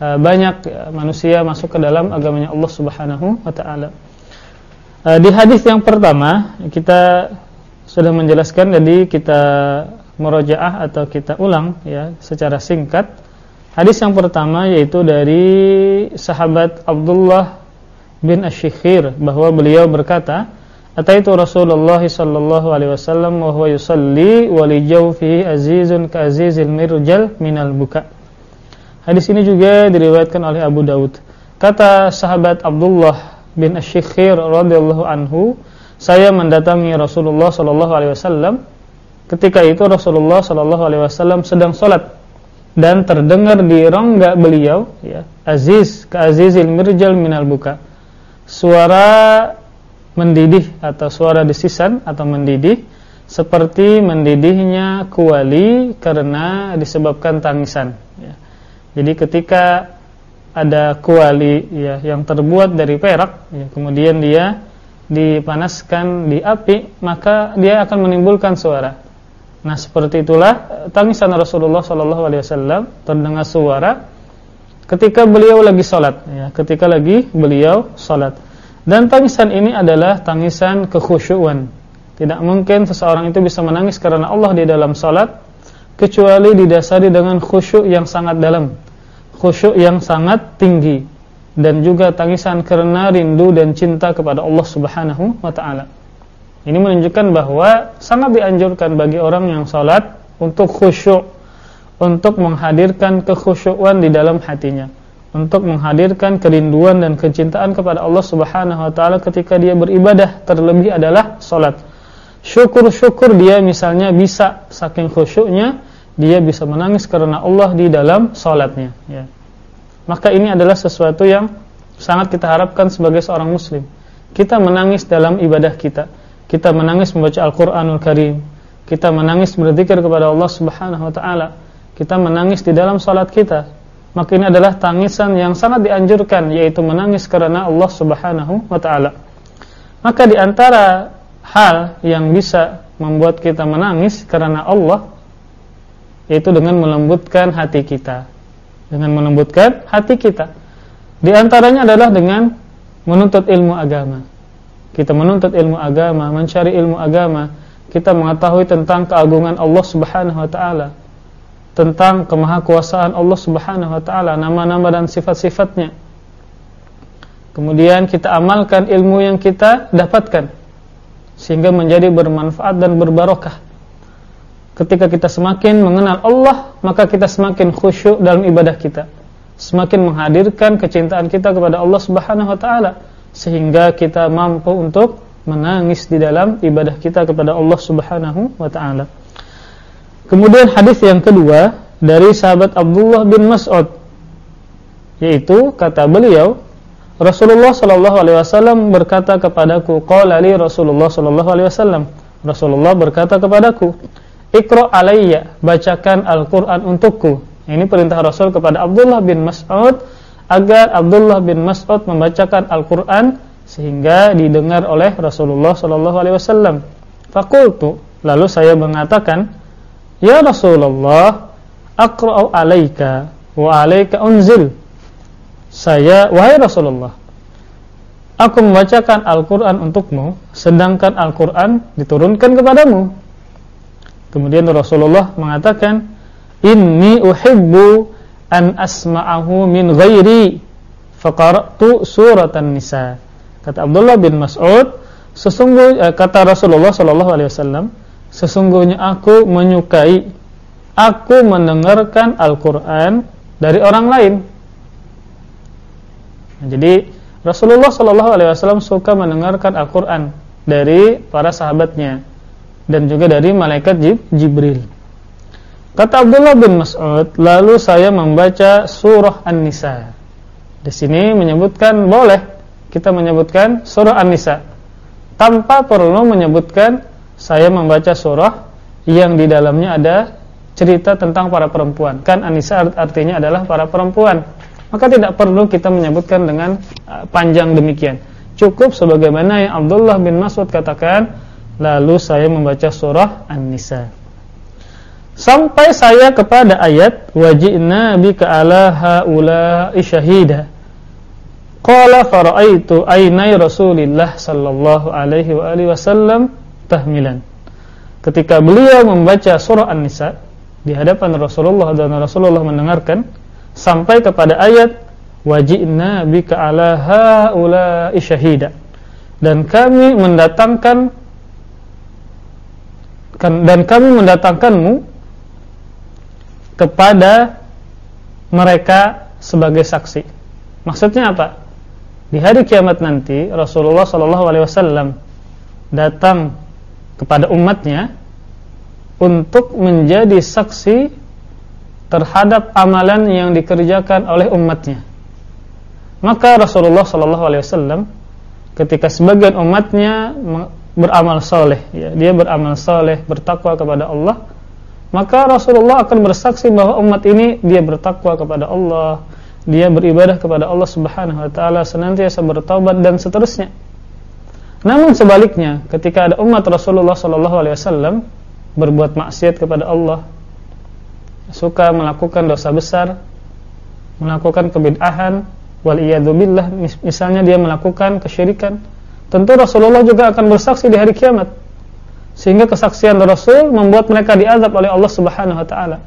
uh, banyak uh, manusia masuk ke dalam agamanya Allah Subhanahu wa taala. Uh, di hadis yang pertama kita sudah menjelaskan jadi kita murojaah atau kita ulang ya secara singkat. Hadis yang pertama yaitu dari sahabat Abdullah bin Asy-Syikhir bahwa beliau berkata, Ataitu Rasulullah sallallahu alaihi wasallam wa huwa yusalli wa li jawfihi azizun ka azizil mirjal minal buka. Hadis ini juga diriwayatkan oleh Abu Daud. Kata sahabat Abdullah bin Asy-Syikhir radhiyallahu anhu, saya mendatangi Rasulullah sallallahu alaihi wasallam. Ketika itu Rasulullah sallallahu alaihi wasallam sedang salat dan terdengar di rongga beliau ya, aziz ka azizil mirjal minal buka. Suara mendidih atau suara desisan atau mendidih seperti mendidihnya kuali karena disebabkan tangisan ya. Jadi ketika ada kuali ya yang terbuat dari perak ya, kemudian dia dipanaskan di api maka dia akan menimbulkan suara. Nah, seperti itulah tangisan Rasulullah wasallam terdengar suara ketika beliau lagi salat ya, ketika lagi beliau salat. Dan tangisan ini adalah tangisan kekhusyuan. Tidak mungkin seseorang itu bisa menangis karena Allah di dalam salat kecuali didasari dengan khusyuk yang sangat dalam, khusyuk yang sangat tinggi dan juga tangisan karena rindu dan cinta kepada Allah Subhanahu wa taala. Ini menunjukkan bahwa sangat dianjurkan bagi orang yang salat untuk khusyuk, untuk menghadirkan kekhusyuan di dalam hatinya untuk menghadirkan kerinduan dan kecintaan kepada Allah Subhanahu wa taala ketika dia beribadah terlebih adalah salat. Syukur-syukur dia misalnya bisa saking khusyuknya dia bisa menangis karena Allah di dalam salatnya ya. Maka ini adalah sesuatu yang sangat kita harapkan sebagai seorang muslim. Kita menangis dalam ibadah kita. Kita menangis membaca Al-Qur'anul Karim. Kita menangis berzikir kepada Allah Subhanahu wa taala. Kita menangis di dalam salat kita maka ini adalah tangisan yang sangat dianjurkan yaitu menangis karena Allah Subhanahu wa taala. Maka di antara hal yang bisa membuat kita menangis karena Allah yaitu dengan melembutkan hati kita. Dengan melembutkan hati kita. Di antaranya adalah dengan menuntut ilmu agama. Kita menuntut ilmu agama, mencari ilmu agama, kita mengetahui tentang keagungan Allah Subhanahu wa taala tentang kemahakuasaan Allah Subhanahu wa taala, nama-nama dan sifat-sifatnya. Kemudian kita amalkan ilmu yang kita dapatkan sehingga menjadi bermanfaat dan berbarokah. Ketika kita semakin mengenal Allah, maka kita semakin khusyuk dalam ibadah kita. Semakin menghadirkan kecintaan kita kepada Allah Subhanahu wa taala sehingga kita mampu untuk menangis di dalam ibadah kita kepada Allah Subhanahu wa taala. Kemudian hadis yang kedua dari sahabat Abdullah bin Mas'ud yaitu kata beliau Rasulullah sallallahu alaihi wasallam berkata kepadaku qala li Rasulullah sallallahu alaihi wasallam Rasulullah berkata kepadaku Iqra alayya bacakan Al-Qur'an untukku ini perintah Rasul kepada Abdullah bin Mas'ud agar Abdullah bin Mas'ud membacakan Al-Qur'an sehingga didengar oleh Rasulullah sallallahu alaihi wasallam faqultu lalu saya mengatakan Ya Rasulullah, aqra'u alaika wa alaika unzil. Saya, wahai Rasulullah, aku membacakan Al-Quran untukmu, sedangkan Al-Quran diturunkan kepadamu. Kemudian Rasulullah mengatakan, Inni uhibbu an asma'ahu min ghairi faqara'tu suratan nisa. Kata Abdullah bin Mas'ud, sesungguhnya eh, kata Rasulullah sallallahu alaihi wasallam, sesungguhnya aku menyukai aku mendengarkan Al-Qur'an dari orang lain. Nah, jadi Rasulullah Shallallahu alaihi wasallam suka mendengarkan Al-Qur'an dari para sahabatnya dan juga dari malaikat Jibril. Kata Abdullah bin Mas'ud, lalu saya membaca surah An-Nisa. Di sini menyebutkan boleh kita menyebutkan surah An-Nisa tanpa perlu menyebutkan saya membaca surah yang di dalamnya ada cerita tentang para perempuan. Kan Anisa artinya adalah para perempuan. Maka tidak perlu kita menyebutkan dengan uh, panjang demikian. Cukup sebagaimana yang Abdullah bin Mas'ud katakan, lalu saya membaca surah An-Nisa. sampai saya kepada ayat wajibna bika ala haula syahida. Qala faraitu ainai rasulillah sallallahu alaihi wa alihi wasallam tahmilan. Ketika beliau membaca surah an-nisa di hadapan Rasulullah dan Rasulullah mendengarkan sampai kepada ayat wajibna bika ala haula syahida. Dan kami mendatangkan dan kami mendatangkanmu kepada mereka sebagai saksi. Maksudnya apa? Di hari kiamat nanti Rasulullah Shallallahu Alaihi Wasallam datang kepada umatnya untuk menjadi saksi terhadap amalan yang dikerjakan oleh umatnya. Maka Rasulullah Shallallahu Alaihi Wasallam ketika sebagian umatnya beramal soleh, ya, dia beramal soleh, bertakwa kepada Allah, maka Rasulullah akan bersaksi bahwa umat ini dia bertakwa kepada Allah, dia beribadah kepada Allah Subhanahu wa taala, senantiasa bertaubat dan seterusnya. Namun sebaliknya, ketika ada umat Rasulullah sallallahu alaihi wasallam berbuat maksiat kepada Allah, suka melakukan dosa besar, melakukan kebid'ahan, wal billah, misalnya dia melakukan kesyirikan, tentu Rasulullah juga akan bersaksi di hari kiamat sehingga kesaksian Rasul membuat mereka diazab oleh Allah Subhanahu wa taala.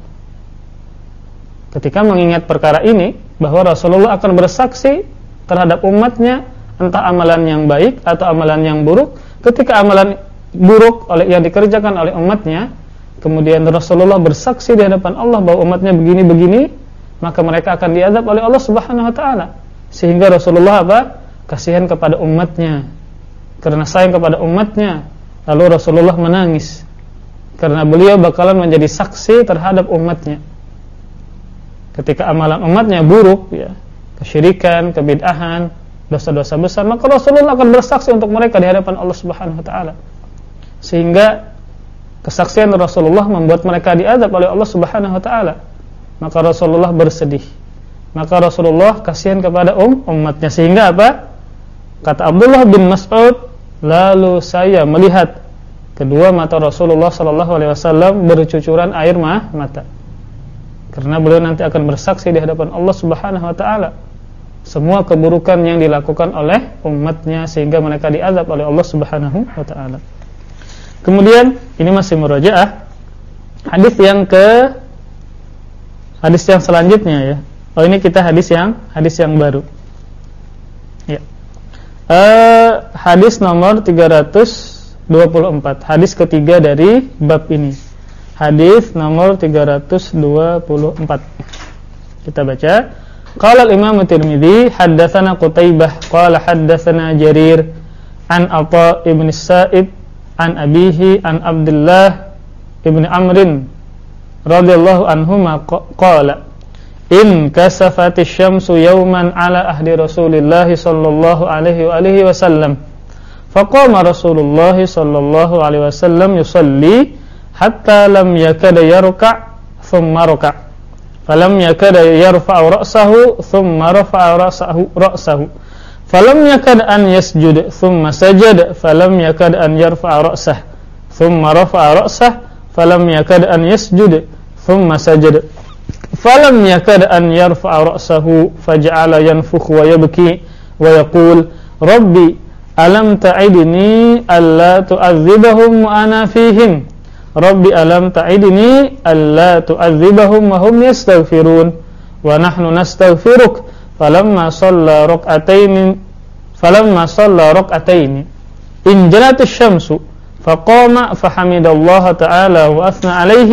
Ketika mengingat perkara ini bahwa Rasulullah akan bersaksi terhadap umatnya entah amalan yang baik atau amalan yang buruk, ketika amalan buruk oleh yang dikerjakan oleh umatnya, kemudian Rasulullah bersaksi di hadapan Allah bahwa umatnya begini-begini, maka mereka akan diazab oleh Allah Subhanahu wa taala. Sehingga Rasulullah apa? Kasihan kepada umatnya. Karena sayang kepada umatnya, Lalu Rasulullah menangis karena beliau bakalan menjadi saksi terhadap umatnya. Ketika amalan umatnya buruk, ya, kesyirikan, kebid'ahan, dosa-dosa besar, maka Rasulullah akan bersaksi untuk mereka di hadapan Allah Subhanahu wa taala. Sehingga kesaksian Rasulullah membuat mereka diazab oleh Allah Subhanahu wa taala. Maka Rasulullah bersedih. Maka Rasulullah kasihan kepada um umatnya sehingga apa? Kata Abdullah bin Mas'ud Lalu saya melihat kedua mata Rasulullah sallallahu alaihi wasallam bercucuran air mata. Karena beliau nanti akan bersaksi di hadapan Allah Subhanahu wa taala semua keburukan yang dilakukan oleh umatnya sehingga mereka diazab oleh Allah Subhanahu wa taala. Kemudian ini masih murajaah hadis yang ke hadis yang selanjutnya ya. Oh ini kita hadis yang hadis yang baru. Ya uh, hadis nomor 324 hadis ketiga dari bab ini. Hadis nomor 324 kita baca. Qala al-imam tirmidzi haddatsana qutaibah qala haddatsana jarir an Atha ibn Sa'ib an abihi an Abdullah ibn Amrin radhiyallahu anhuma qala in kasafati syamsu yawman ala ahdi Rasulillah sallallahu alaihi wa alihi wasallam. Faqama Rasulullah sallallahu alaihi wasallam yusalli hatta lam yakada yarka' thumma raka' falam yakada yarfa'u ra'sahu thumma rafa'a ra'sahu ra'sahu. Falam yakad an yasjud thumma sajada. Falam yakad an yarfa'a ra'sahu thumma rafa'a ra'sahu falam yakad an yasjud thumma sajada فلم يكد أن يرفع رأسه فجعل ينفخ ويبكي ويقول ربي ألم تعدني ألا تؤذبهم وأنا فيهم؟ ربي ألم تعدني ألا تؤذبهم وهم يستغفرون؟ ونحن نستغفرك. فلما صلى ركعتين فلما صلى ركعتين إن انجلت الشمس فقام فحمد الله تعالى وأثنى عليه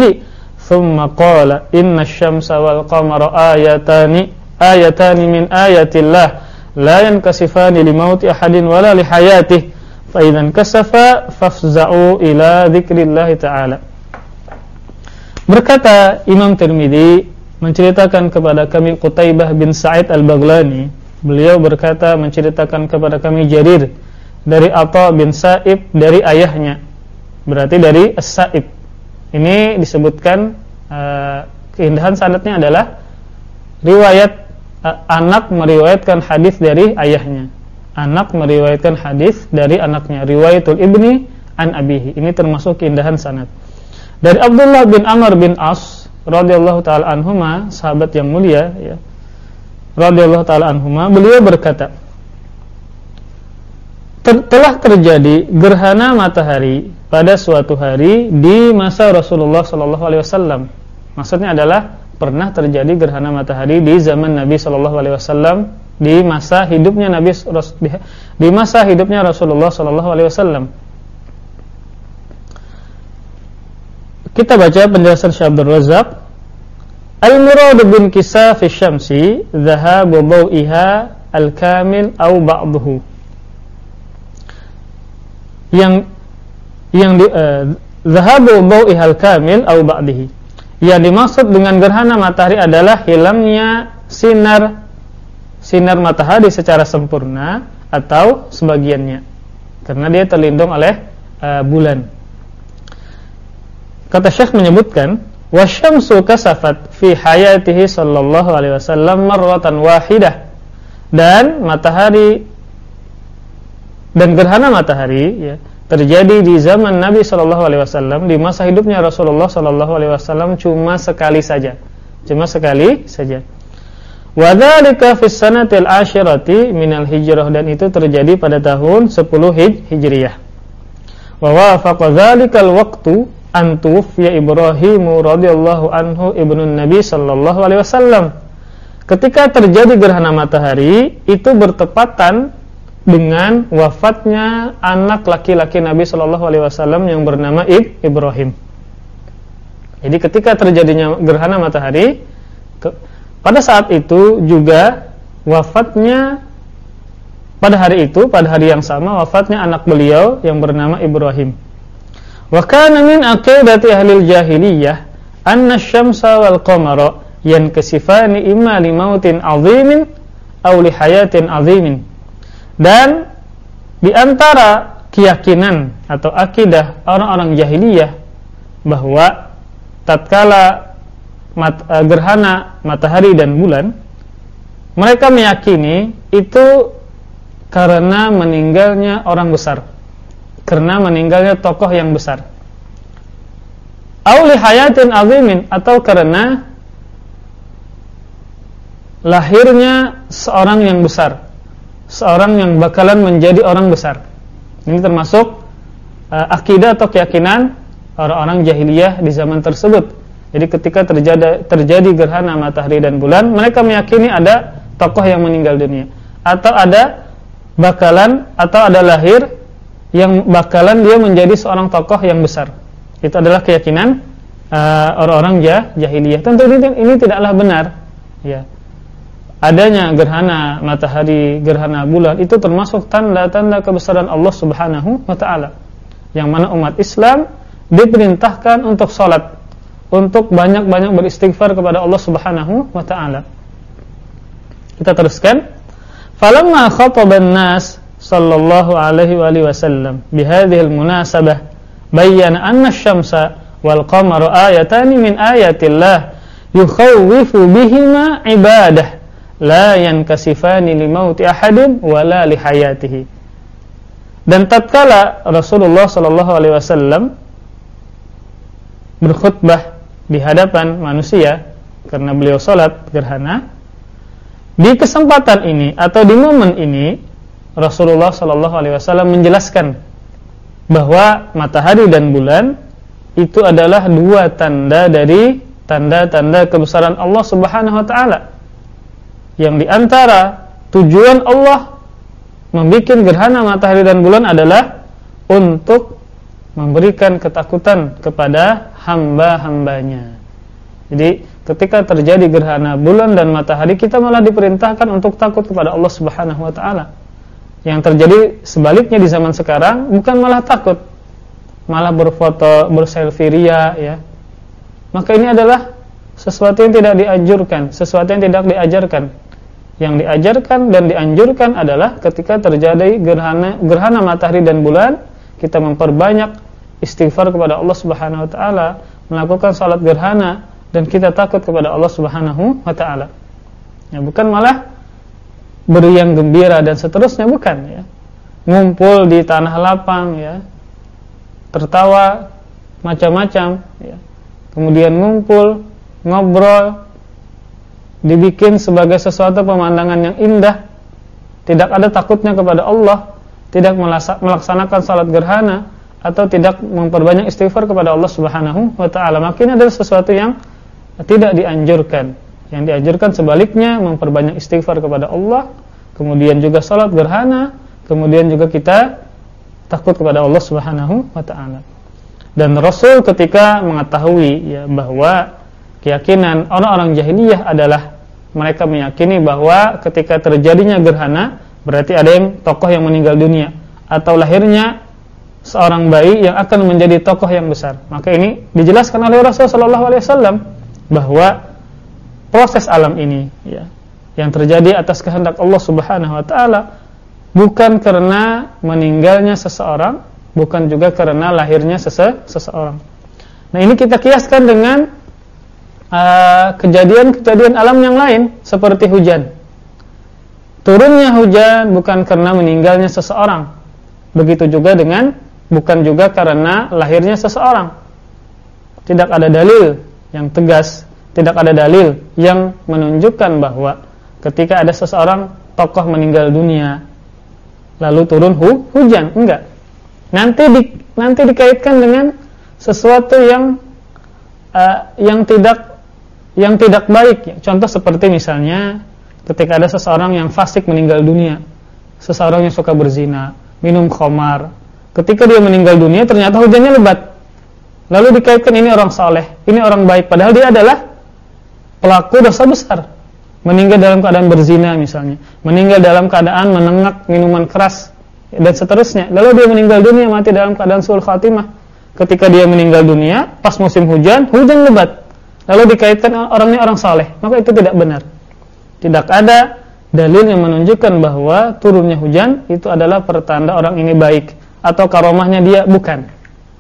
thumma qala inna asy-syamsa wal qamara ayatani ayatani min ayatillah la yankasifani li mauti ahadin wala li hayatihi. Fa fafza'u ila dzikrillah ta'ala. Berkata Imam Tirmidzi menceritakan kepada kami Qutaibah bin Sa'id Al-Baghlani beliau berkata menceritakan kepada kami Jarir dari Atha bin Sa'ib dari ayahnya. Berarti dari As-Sa'ib ini disebutkan uh, keindahan sanatnya adalah riwayat uh, anak meriwayatkan hadis dari ayahnya. Anak meriwayatkan hadis dari anaknya. Riwayatul ibni an abihi. Ini termasuk keindahan sanad. Dari Abdullah bin Amr bin As radhiyallahu taala anhuma, sahabat yang mulia ya. Radhiyallahu taala anhuma, beliau berkata, telah terjadi gerhana matahari pada suatu hari di masa Rasulullah sallallahu alaihi wasallam. Maksudnya adalah pernah terjadi gerhana matahari di zaman Nabi sallallahu alaihi wasallam di masa hidupnya Nabi di masa hidupnya Rasulullah sallallahu alaihi wasallam. Kita baca penjelasan Syekh Abdul Razak. Al-murad bin kisaf syamsi dhahabu dawiha al-kamil aw ba'dahu. Yang yang di dhahabu uh, dawiha al-kamil aw ba'dahi. Yang dimaksud dengan gerhana matahari adalah hilangnya sinar sinar matahari secara sempurna atau sebagiannya. Karena dia terlindung oleh uh, bulan. Kata Syekh menyebutkan, "Wasyamsu kasafat fi hayatihi sallallahu alaihi wasallam marratan wahidah." Dan matahari dan gerhana matahari ya, terjadi di zaman Nabi sallallahu alaihi wasallam di masa hidupnya Rasulullah sallallahu alaihi wasallam cuma sekali saja. Cuma sekali saja. Wa dzalika fi sanatil ashirati minal hijrah dan itu terjadi pada tahun 10 Hijriah. Wa wafaqa dzalikal waqtu antuf ya Ibrahim radhiyallahu anhu ibnu Nabi sallallahu alaihi wasallam. Ketika terjadi gerhana matahari itu bertepatan dengan wafatnya anak laki-laki Nabi sallallahu alaihi wasallam yang bernama Ib Ibrahim. Jadi ketika terjadinya gerhana matahari ke, pada saat itu juga wafatnya pada hari itu pada hari yang sama wafatnya anak beliau yang bernama Ibrahim. Wa kana min aqidati ahli jahiliyah anna asy-syamsa wal qamara yankasifani imma li mautin 'azimin aw li hayatin 'azimin. Dan di antara keyakinan atau akidah orang-orang jahiliyah bahwa tatkala mat, uh, gerhana matahari dan bulan mereka meyakini itu karena meninggalnya orang besar karena meninggalnya tokoh yang besar. Auli hayatin azimin atau karena lahirnya seorang yang besar, seorang yang bakalan menjadi orang besar. Ini termasuk uh, akidah atau keyakinan orang-orang jahiliyah di zaman tersebut. Jadi ketika terjadi terjadi gerhana matahari dan bulan, mereka meyakini ada tokoh yang meninggal dunia atau ada bakalan atau ada lahir yang bakalan dia menjadi seorang tokoh yang besar. Itu adalah keyakinan uh, orang-orang uh, jahiliyah. Tentu ini, ini tidaklah benar. Ya. Adanya gerhana matahari, gerhana bulan itu termasuk tanda-tanda kebesaran Allah Subhanahu wa taala. Yang mana umat Islam diperintahkan untuk salat, untuk banyak-banyak beristighfar kepada Allah Subhanahu wa taala. Kita teruskan. Falamma khataban nas sallallahu alaihi wa alihi wasallam bihadhihi almunasabah bayyana anna asy-syamsa wal qamara ayatan min ayatillah yukhawwifu bihima ibadah la yankasifani li mauti ahadin wala li hayatihi dan tatkala Rasulullah sallallahu alaihi wasallam berkhutbah di hadapan manusia karena beliau salat gerhana di kesempatan ini atau di momen ini Rasulullah Shallallahu Alaihi Wasallam menjelaskan bahwa matahari dan bulan itu adalah dua tanda dari tanda-tanda kebesaran Allah Subhanahu Wa Taala. Yang di antara tujuan Allah membuat gerhana matahari dan bulan adalah untuk memberikan ketakutan kepada hamba-hambanya. Jadi ketika terjadi gerhana bulan dan matahari kita malah diperintahkan untuk takut kepada Allah Subhanahu Wa Taala yang terjadi sebaliknya di zaman sekarang bukan malah takut, malah berfoto, berselfie ria ya. Maka ini adalah sesuatu yang tidak dianjurkan, sesuatu yang tidak diajarkan. Yang diajarkan dan dianjurkan adalah ketika terjadi gerhana gerhana matahari dan bulan, kita memperbanyak istighfar kepada Allah Subhanahu wa taala, melakukan salat gerhana dan kita takut kepada Allah Subhanahu wa taala. Ya, bukan malah beriang gembira dan seterusnya bukan ya ngumpul di tanah lapang ya tertawa macam-macam ya. kemudian ngumpul ngobrol dibikin sebagai sesuatu pemandangan yang indah. Tidak ada takutnya kepada Allah tidak melaksanakan salat gerhana atau tidak memperbanyak istighfar kepada Allah Subhanahu wa taala. Maka ini adalah sesuatu yang tidak dianjurkan. Yang dianjurkan sebaliknya memperbanyak istighfar kepada Allah kemudian juga salat gerhana kemudian juga kita takut kepada Allah Subhanahu wa taala. Dan Rasul ketika mengetahui ya bahwa keyakinan orang-orang jahiliyah adalah mereka meyakini bahwa ketika terjadinya gerhana berarti ada yang tokoh yang meninggal dunia atau lahirnya seorang bayi yang akan menjadi tokoh yang besar. Maka ini dijelaskan oleh Rasul sallallahu alaihi wasallam bahwa proses alam ini ya yang terjadi atas kehendak Allah Subhanahu wa taala bukan karena meninggalnya seseorang, bukan juga karena lahirnya sese seseorang. Nah, ini kita kiaskan dengan uh, kejadian-kejadian uh, alam yang lain seperti hujan. Turunnya hujan bukan karena meninggalnya seseorang. Begitu juga dengan bukan juga karena lahirnya seseorang. Tidak ada dalil yang tegas, tidak ada dalil yang menunjukkan bahwa ketika ada seseorang tokoh meninggal dunia lalu turun hu, hujan enggak nanti di, nanti dikaitkan dengan sesuatu yang uh, yang tidak yang tidak baik contoh seperti misalnya ketika ada seseorang yang fasik meninggal dunia seseorang yang suka berzina minum khamar ketika dia meninggal dunia ternyata hujannya lebat lalu dikaitkan ini orang saleh ini orang baik padahal dia adalah pelaku dosa besar meninggal dalam keadaan berzina misalnya, meninggal dalam keadaan menengak minuman keras dan seterusnya. Lalu dia meninggal dunia mati dalam keadaan sul khatimah. Ketika dia meninggal dunia pas musim hujan, hujan lebat. Lalu dikaitkan orangnya orang saleh, maka itu tidak benar. Tidak ada dalil yang menunjukkan bahwa turunnya hujan itu adalah pertanda orang ini baik atau karomahnya dia bukan.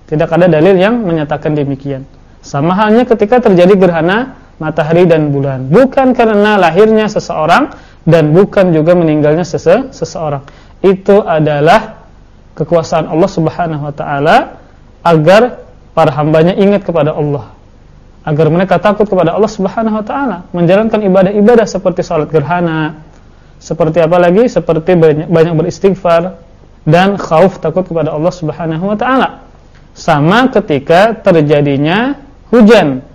Tidak ada dalil yang menyatakan demikian. Sama halnya ketika terjadi gerhana matahari dan bulan bukan karena lahirnya seseorang dan bukan juga meninggalnya sese seseorang itu adalah kekuasaan Allah Subhanahu wa taala agar para hambanya ingat kepada Allah agar mereka takut kepada Allah Subhanahu wa taala menjalankan ibadah-ibadah seperti salat gerhana seperti apa lagi seperti banyak, banyak beristighfar dan khauf takut kepada Allah Subhanahu wa taala sama ketika terjadinya hujan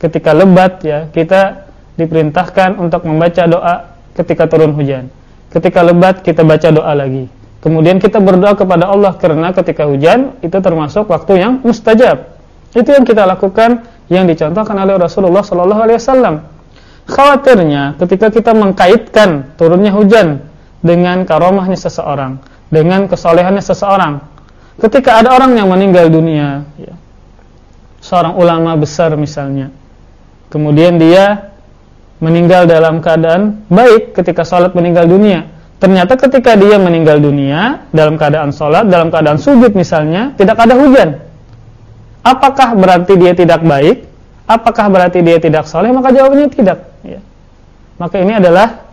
ketika lebat ya kita diperintahkan untuk membaca doa ketika turun hujan. Ketika lebat kita baca doa lagi. Kemudian kita berdoa kepada Allah karena ketika hujan itu termasuk waktu yang mustajab. Itu yang kita lakukan yang dicontohkan oleh Rasulullah sallallahu alaihi wasallam. Khawatirnya ketika kita mengkaitkan turunnya hujan dengan karomahnya seseorang, dengan kesolehannya seseorang. Ketika ada orang yang meninggal dunia, ya, seorang ulama besar misalnya, kemudian dia meninggal dalam keadaan baik ketika sholat meninggal dunia ternyata ketika dia meninggal dunia dalam keadaan sholat dalam keadaan sujud misalnya tidak ada hujan apakah berarti dia tidak baik apakah berarti dia tidak soleh maka jawabannya tidak ya. maka ini adalah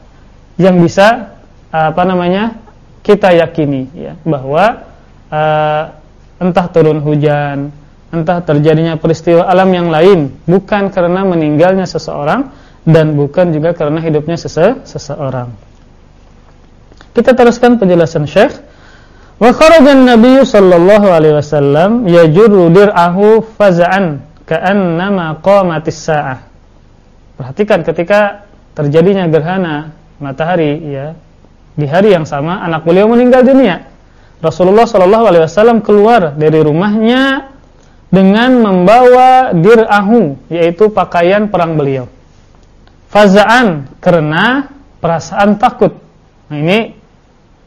yang bisa apa namanya kita yakini ya bahwa uh, entah turun hujan entah terjadinya peristiwa alam yang lain bukan karena meninggalnya seseorang dan bukan juga karena hidupnya sese seseorang. Kita teruskan penjelasan Syekh. Wa kharaja an-nabiy sallallahu alaihi wasallam yajurru dir'ahu faz'an ka'annama qamatis sa'ah. Perhatikan ketika terjadinya gerhana matahari ya di hari yang sama anak beliau meninggal dunia. Rasulullah sallallahu alaihi wasallam keluar dari rumahnya dengan membawa dir'ahu yaitu pakaian perang beliau. Faza'an karena perasaan takut. Nah ini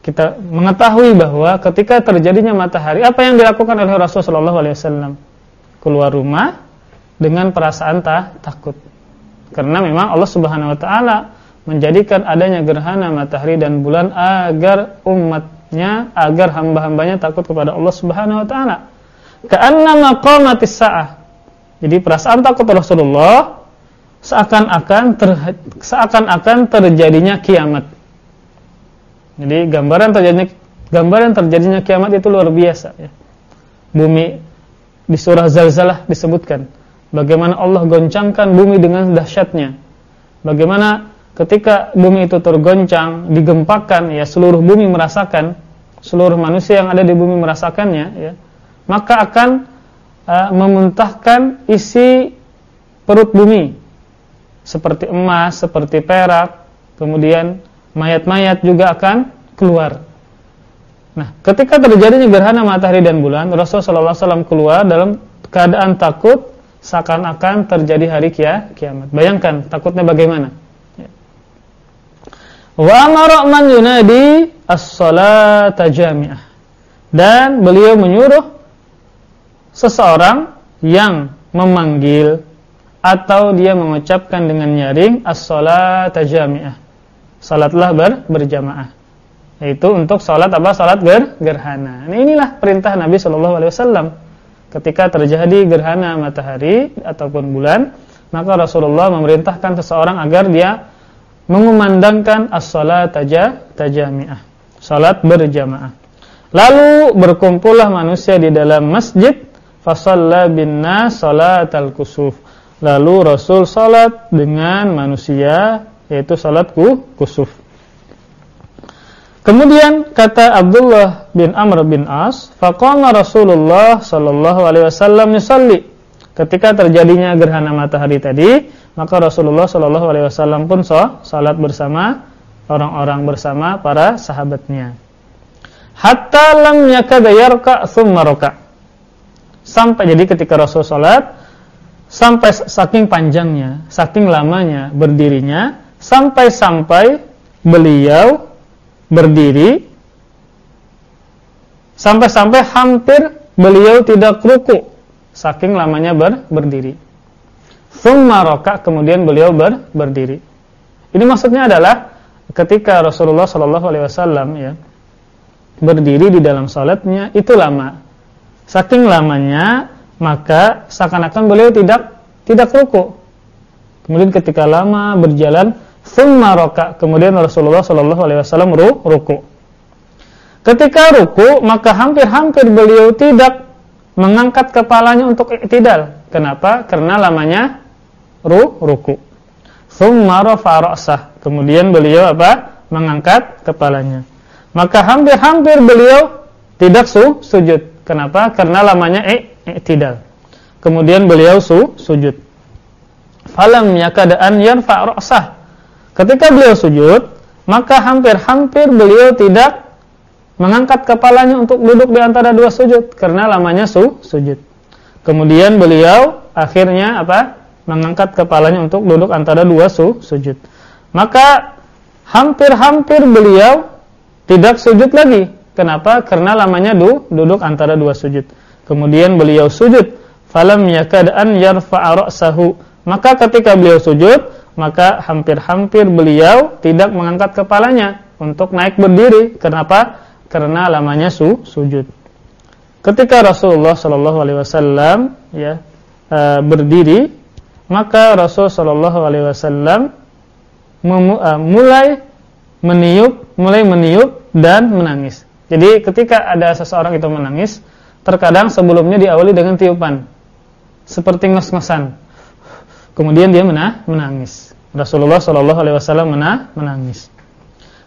kita mengetahui bahwa ketika terjadinya matahari apa yang dilakukan oleh Rasulullah SAW keluar rumah dengan perasaan tak takut. Karena memang Allah Subhanahu wa taala menjadikan adanya gerhana matahari dan bulan agar umatnya agar hamba-hambanya takut kepada Allah Subhanahu wa taala. Ka'annama qamatis sa'ah. Jadi perasaan takut Rasulullah seakan-akan ter, seakan-akan terjadinya kiamat. Jadi gambaran terjadinya gambaran terjadinya kiamat itu luar biasa ya. Bumi di surah Zalzalah disebutkan bagaimana Allah goncangkan bumi dengan dahsyatnya. Bagaimana ketika bumi itu tergoncang, digempakan ya seluruh bumi merasakan, seluruh manusia yang ada di bumi merasakannya ya. Maka akan uh, memuntahkan isi perut bumi seperti emas, seperti perak, kemudian mayat-mayat juga akan keluar. Nah, ketika terjadinya gerhana matahari dan bulan, Rasulullah SAW keluar dalam keadaan takut seakan-akan terjadi hari kia, kiamat. Bayangkan takutnya bagaimana? Wa amara man yunadi as-salata jami'ah. Dan beliau menyuruh seseorang yang memanggil atau dia mengucapkan dengan nyaring as-salata jami'ah. Salatlah ber, berjamaah yaitu untuk sholat apa sholat ger gerhana. Nah, inilah perintah Nabi Shallallahu Alaihi Wasallam ketika terjadi gerhana matahari ataupun bulan, maka Rasulullah memerintahkan seseorang agar dia mengumandangkan as-salat taja tajamiah, salat berjamaah. Lalu berkumpullah manusia di dalam masjid, fasalla binna salatal kusuf. Lalu Rasul salat dengan manusia yaitu salat kusuf. Kemudian kata Abdullah bin Amr bin As, faqama Rasulullah sallallahu alaihi wasallam yusalli. Ketika terjadinya gerhana matahari tadi, maka Rasulullah sallallahu alaihi wasallam pun salat bersama orang-orang bersama para sahabatnya. Hatta lam yakada yarka thumma raka. Sampai jadi ketika Rasul salat sampai saking panjangnya, saking lamanya berdirinya, sampai-sampai beliau berdiri sampai-sampai hampir beliau tidak ruku saking lamanya ber, berdiri. Thumma roka kemudian beliau ber, berdiri. Ini maksudnya adalah ketika Rasulullah Shallallahu Alaihi Wasallam ya berdiri di dalam salatnya itu lama. Saking lamanya maka seakan-akan beliau tidak tidak ruku. Kemudian ketika lama berjalan Thumma roka. Kemudian Rasulullah Shallallahu Alaihi Wasallam ruku. Ketika ruku, maka hampir-hampir beliau tidak mengangkat kepalanya untuk iktidal. Kenapa? Karena lamanya ru ruku. Rafa ra'sah. Kemudian beliau apa? Mengangkat kepalanya. Maka hampir-hampir beliau tidak su sujud. Kenapa? Karena lamanya iktidal. Kemudian beliau su sujud. Falam yakada an yarfa ra'sah. Ketika beliau sujud, maka hampir-hampir beliau tidak mengangkat kepalanya untuk duduk di antara dua sujud karena lamanya su sujud. Kemudian beliau akhirnya apa? mengangkat kepalanya untuk duduk antara dua su sujud. Maka hampir-hampir beliau tidak sujud lagi. Kenapa? Karena lamanya du, duduk antara dua sujud. Kemudian beliau sujud, falam yakad an yarfa'a ra'sahu. Maka ketika beliau sujud, maka hampir-hampir beliau tidak mengangkat kepalanya untuk naik berdiri. Kenapa? Karena lamanya su sujud. Ketika Rasulullah Shallallahu Alaihi Wasallam ya e, berdiri, maka Rasul Shallallahu Alaihi Wasallam e, mulai meniup, mulai meniup dan menangis. Jadi ketika ada seseorang itu menangis, terkadang sebelumnya diawali dengan tiupan, seperti ngos-ngosan Kemudian dia menah, menangis. Rasulullah Shallallahu Alaihi Wasallam menah, menangis.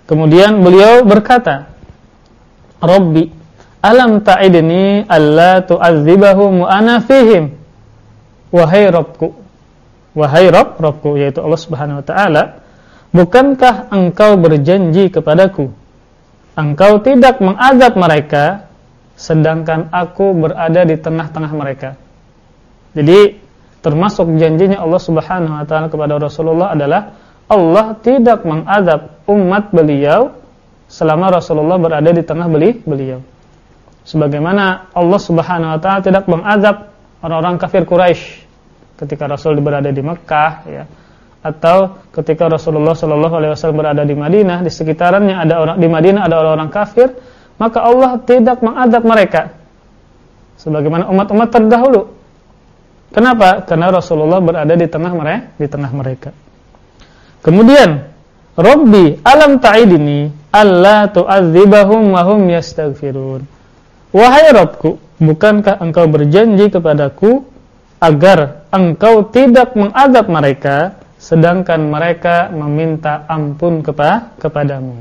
Kemudian beliau berkata, Robbi, alam ta'idni alla tu'adzibahum wa ana fihim. Wahai Rabbku, wahai Rabb, Rabbku yaitu Allah Subhanahu wa taala, bukankah engkau berjanji kepadaku engkau tidak mengadab mereka sedangkan aku berada di tengah-tengah mereka. Jadi termasuk janjinya Allah Subhanahu wa taala kepada Rasulullah adalah Allah tidak mengadab umat beliau selama Rasulullah berada di tengah beli beliau. Sebagaimana Allah Subhanahu wa taala tidak mengadab orang-orang kafir Quraisy ketika Rasul berada di Mekah ya. Atau ketika Rasulullah Shallallahu alaihi wasallam berada di Madinah di sekitarannya ada orang di Madinah ada orang-orang kafir maka Allah tidak mengadab mereka. Sebagaimana umat-umat terdahulu Kenapa? Karena Rasulullah berada di tengah mereka, di tengah mereka. Kemudian, Robbi alam ta'idini alla tu'adzibahum wa hum yastaghfirun. Wahai Rabbku, bukankah engkau berjanji kepadaku agar engkau tidak mengadab mereka sedangkan mereka meminta ampun kepa kepadamu.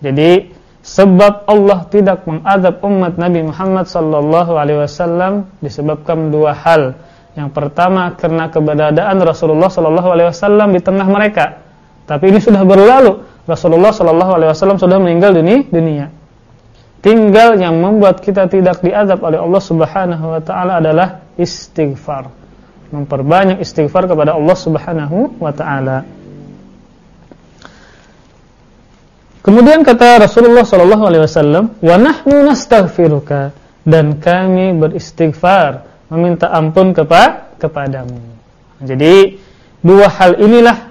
Jadi sebab Allah tidak mengadab umat Nabi Muhammad sallallahu alaihi wasallam disebabkan dua hal. Yang pertama karena keberadaan Rasulullah sallallahu alaihi wasallam di tengah mereka. Tapi ini sudah berlalu. Rasulullah sallallahu alaihi wasallam sudah meninggal dunia. Tinggal yang membuat kita tidak diadab oleh Allah Subhanahu wa taala adalah istighfar memperbanyak istighfar kepada Allah Subhanahu wa taala. Kemudian kata Rasulullah sallallahu alaihi wasallam, "Wa nahnu nastaghfiruka" dan kami beristighfar, meminta ampun kepa kepadamu. Jadi, dua hal inilah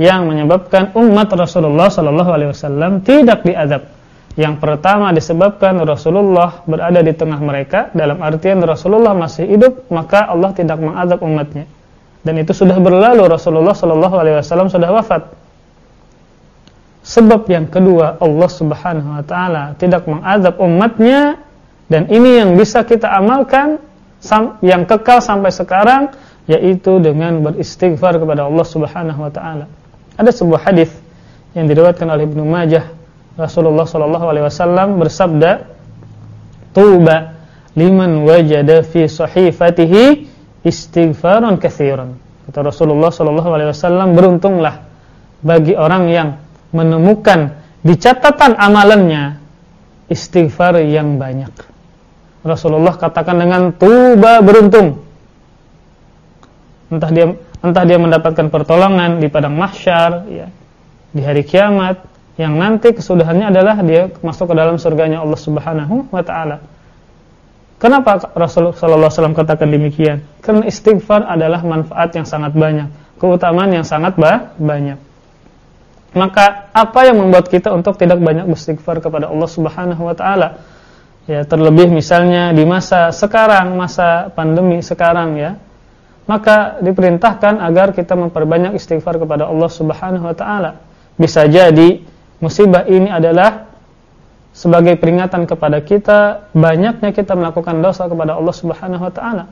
yang menyebabkan umat Rasulullah sallallahu alaihi wasallam tidak diadab yang pertama disebabkan Rasulullah berada di tengah mereka dalam artian Rasulullah masih hidup maka Allah tidak mengadab umatnya. Dan itu sudah berlalu Rasulullah Shallallahu alaihi wasallam sudah wafat. Sebab yang kedua Allah Subhanahu wa taala tidak mengadab umatnya dan ini yang bisa kita amalkan yang kekal sampai sekarang yaitu dengan beristighfar kepada Allah Subhanahu wa taala. Ada sebuah hadis yang diriwayatkan oleh Ibnu Majah Rasulullah Shallallahu alaihi wasallam bersabda, "Tuba liman wajada fi sahifatihi istighfaran katsiran." Kata Rasulullah Shallallahu alaihi wasallam, beruntunglah bagi orang yang menemukan di catatan amalannya istighfar yang banyak. Rasulullah katakan dengan tuba beruntung. Entah dia entah dia mendapatkan pertolongan di padang mahsyar ya, di hari kiamat yang nanti kesudahannya adalah dia masuk ke dalam surganya Allah Subhanahu wa taala. Kenapa Rasulullah sallallahu alaihi wasallam katakan demikian? Karena istighfar adalah manfaat yang sangat banyak, keutamaan yang sangat banyak. Maka apa yang membuat kita untuk tidak banyak beristighfar kepada Allah Subhanahu wa taala? Ya, terlebih misalnya di masa sekarang, masa pandemi sekarang ya. Maka diperintahkan agar kita memperbanyak istighfar kepada Allah Subhanahu wa taala. Bisa jadi musibah ini adalah sebagai peringatan kepada kita banyaknya kita melakukan dosa kepada Allah Subhanahu wa taala.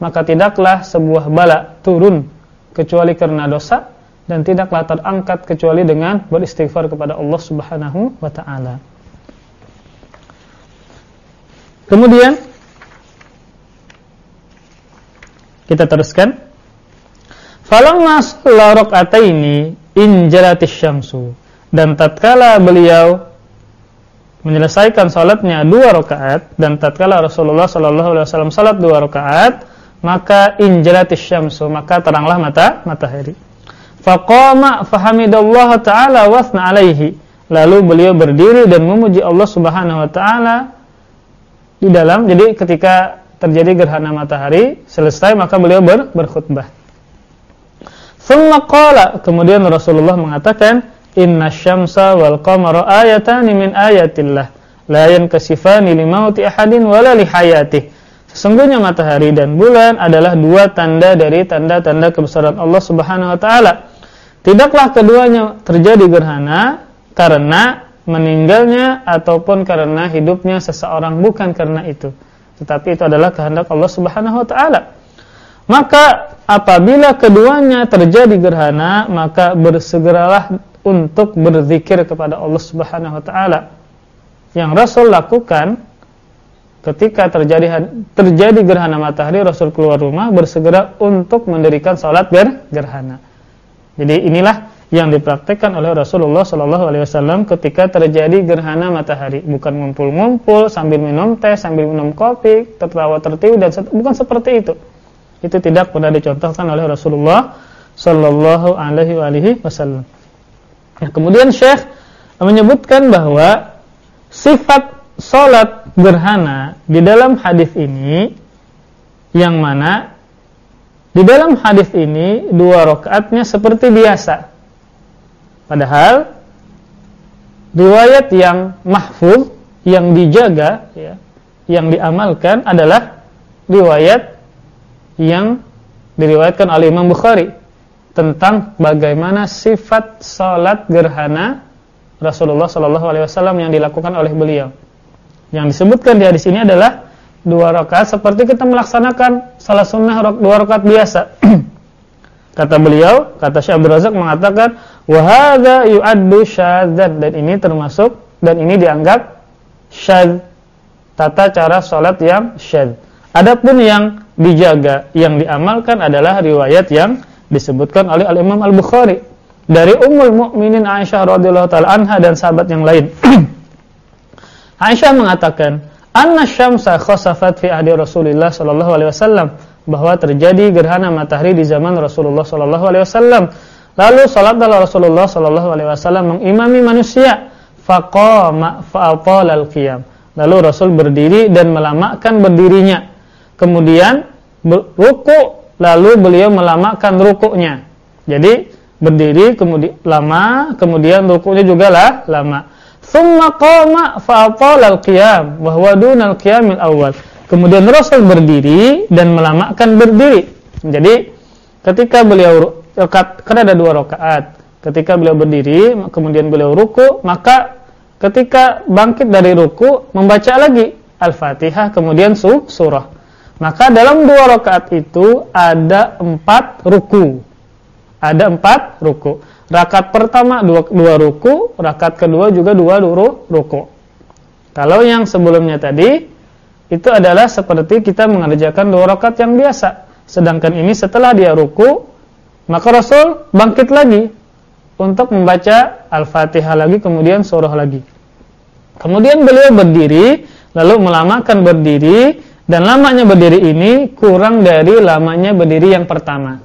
Maka tidaklah sebuah bala turun kecuali karena dosa dan tidaklah terangkat kecuali dengan beristighfar kepada Allah Subhanahu wa taala. Kemudian kita teruskan. Falamma shalla rak'ataini injalatis syamsu. Dan tatkala beliau menyelesaikan salatnya dua rakaat dan tatkala Rasulullah sallallahu alaihi wasallam salat dua rakaat maka injalatis syamsu maka teranglah mata matahari. Faqama fahamidallah taala wasna alaihi. Lalu beliau berdiri dan memuji Allah Subhanahu wa taala di dalam jadi ketika terjadi gerhana matahari selesai maka beliau ber, berkhutbah Thumma qala kemudian Rasulullah mengatakan Inna syamsa wal qamara ayatani min ayatillah la yankasifani limauti ahadin wala lihayatih. Sesungguhnya matahari dan bulan adalah dua tanda dari tanda-tanda kebesaran Allah Subhanahu wa taala. Tidaklah keduanya terjadi gerhana karena meninggalnya ataupun karena hidupnya seseorang bukan karena itu. Tetapi itu adalah kehendak Allah Subhanahu wa taala. Maka apabila keduanya terjadi gerhana, maka bersegeralah untuk berzikir kepada Allah Subhanahu wa taala. Yang Rasul lakukan ketika terjadi terjadi gerhana matahari Rasul keluar rumah bersegera untuk mendirikan salat ger, gerhana. Jadi inilah yang dipraktikkan oleh Rasulullah Shallallahu alaihi wasallam ketika terjadi gerhana matahari, bukan ngumpul-ngumpul sambil minum teh, sambil minum kopi, tertawa tertiwi dan bukan seperti itu. Itu tidak pernah dicontohkan oleh Rasulullah Shallallahu alaihi wasallam. Nah, kemudian Syekh menyebutkan bahwa sifat solat gerhana di dalam hadis ini yang mana di dalam hadis ini dua rakaatnya seperti biasa. Padahal riwayat yang mahfuz yang dijaga ya, yang diamalkan adalah riwayat yang diriwayatkan oleh Imam Bukhari tentang bagaimana sifat salat gerhana Rasulullah Shallallahu alaihi wasallam yang dilakukan oleh beliau. Yang disebutkan di hadis ini adalah dua rakaat seperti kita melaksanakan salah sunnah dua rakaat biasa. kata beliau, kata Syekh Abdul Razak mengatakan, "Wa hadza yu'addu syadzan" dan ini termasuk dan ini dianggap syadz tata cara salat yang syadz. Adapun yang dijaga, yang diamalkan adalah riwayat yang disebutkan oleh Al-Imam Al-Bukhari dari Ummul Mukminin Aisyah radhiyallahu taala anha dan sahabat yang lain. Aisyah mengatakan, "Anna syamsa khasafat fi ahdi Rasulillah sallallahu alaihi wasallam." bahwa terjadi gerhana matahari di zaman Rasulullah sallallahu alaihi wasallam. Lalu salatlah Rasulullah sallallahu alaihi wasallam mengimami manusia, faqama fa'atala al-qiyam. Lalu Rasul berdiri dan melamakan berdirinya. Kemudian ruku lalu beliau melamakan rukuknya. Jadi berdiri kemudian lama, kemudian rukuknya juga lah lama. Thumma qama fa'atala al-qiyam wa huwa dunal qiyamil awal. Kemudian Rasul berdiri dan melamakan berdiri. Jadi ketika beliau karena ada dua rakaat, ketika beliau berdiri, kemudian beliau ruku, maka ketika bangkit dari ruku membaca lagi Al-Fatihah kemudian su surah. Maka dalam dua rakaat itu ada empat ruku. Ada empat ruku. Rakaat pertama dua, dua ruku, rakaat kedua juga dua ruku. Kalau yang sebelumnya tadi itu adalah seperti kita mengerjakan dua rakaat yang biasa. Sedangkan ini setelah dia ruku, maka Rasul bangkit lagi untuk membaca Al-Fatihah lagi kemudian surah lagi. Kemudian beliau berdiri, lalu melamakan berdiri dan lamanya berdiri ini kurang dari lamanya berdiri yang pertama.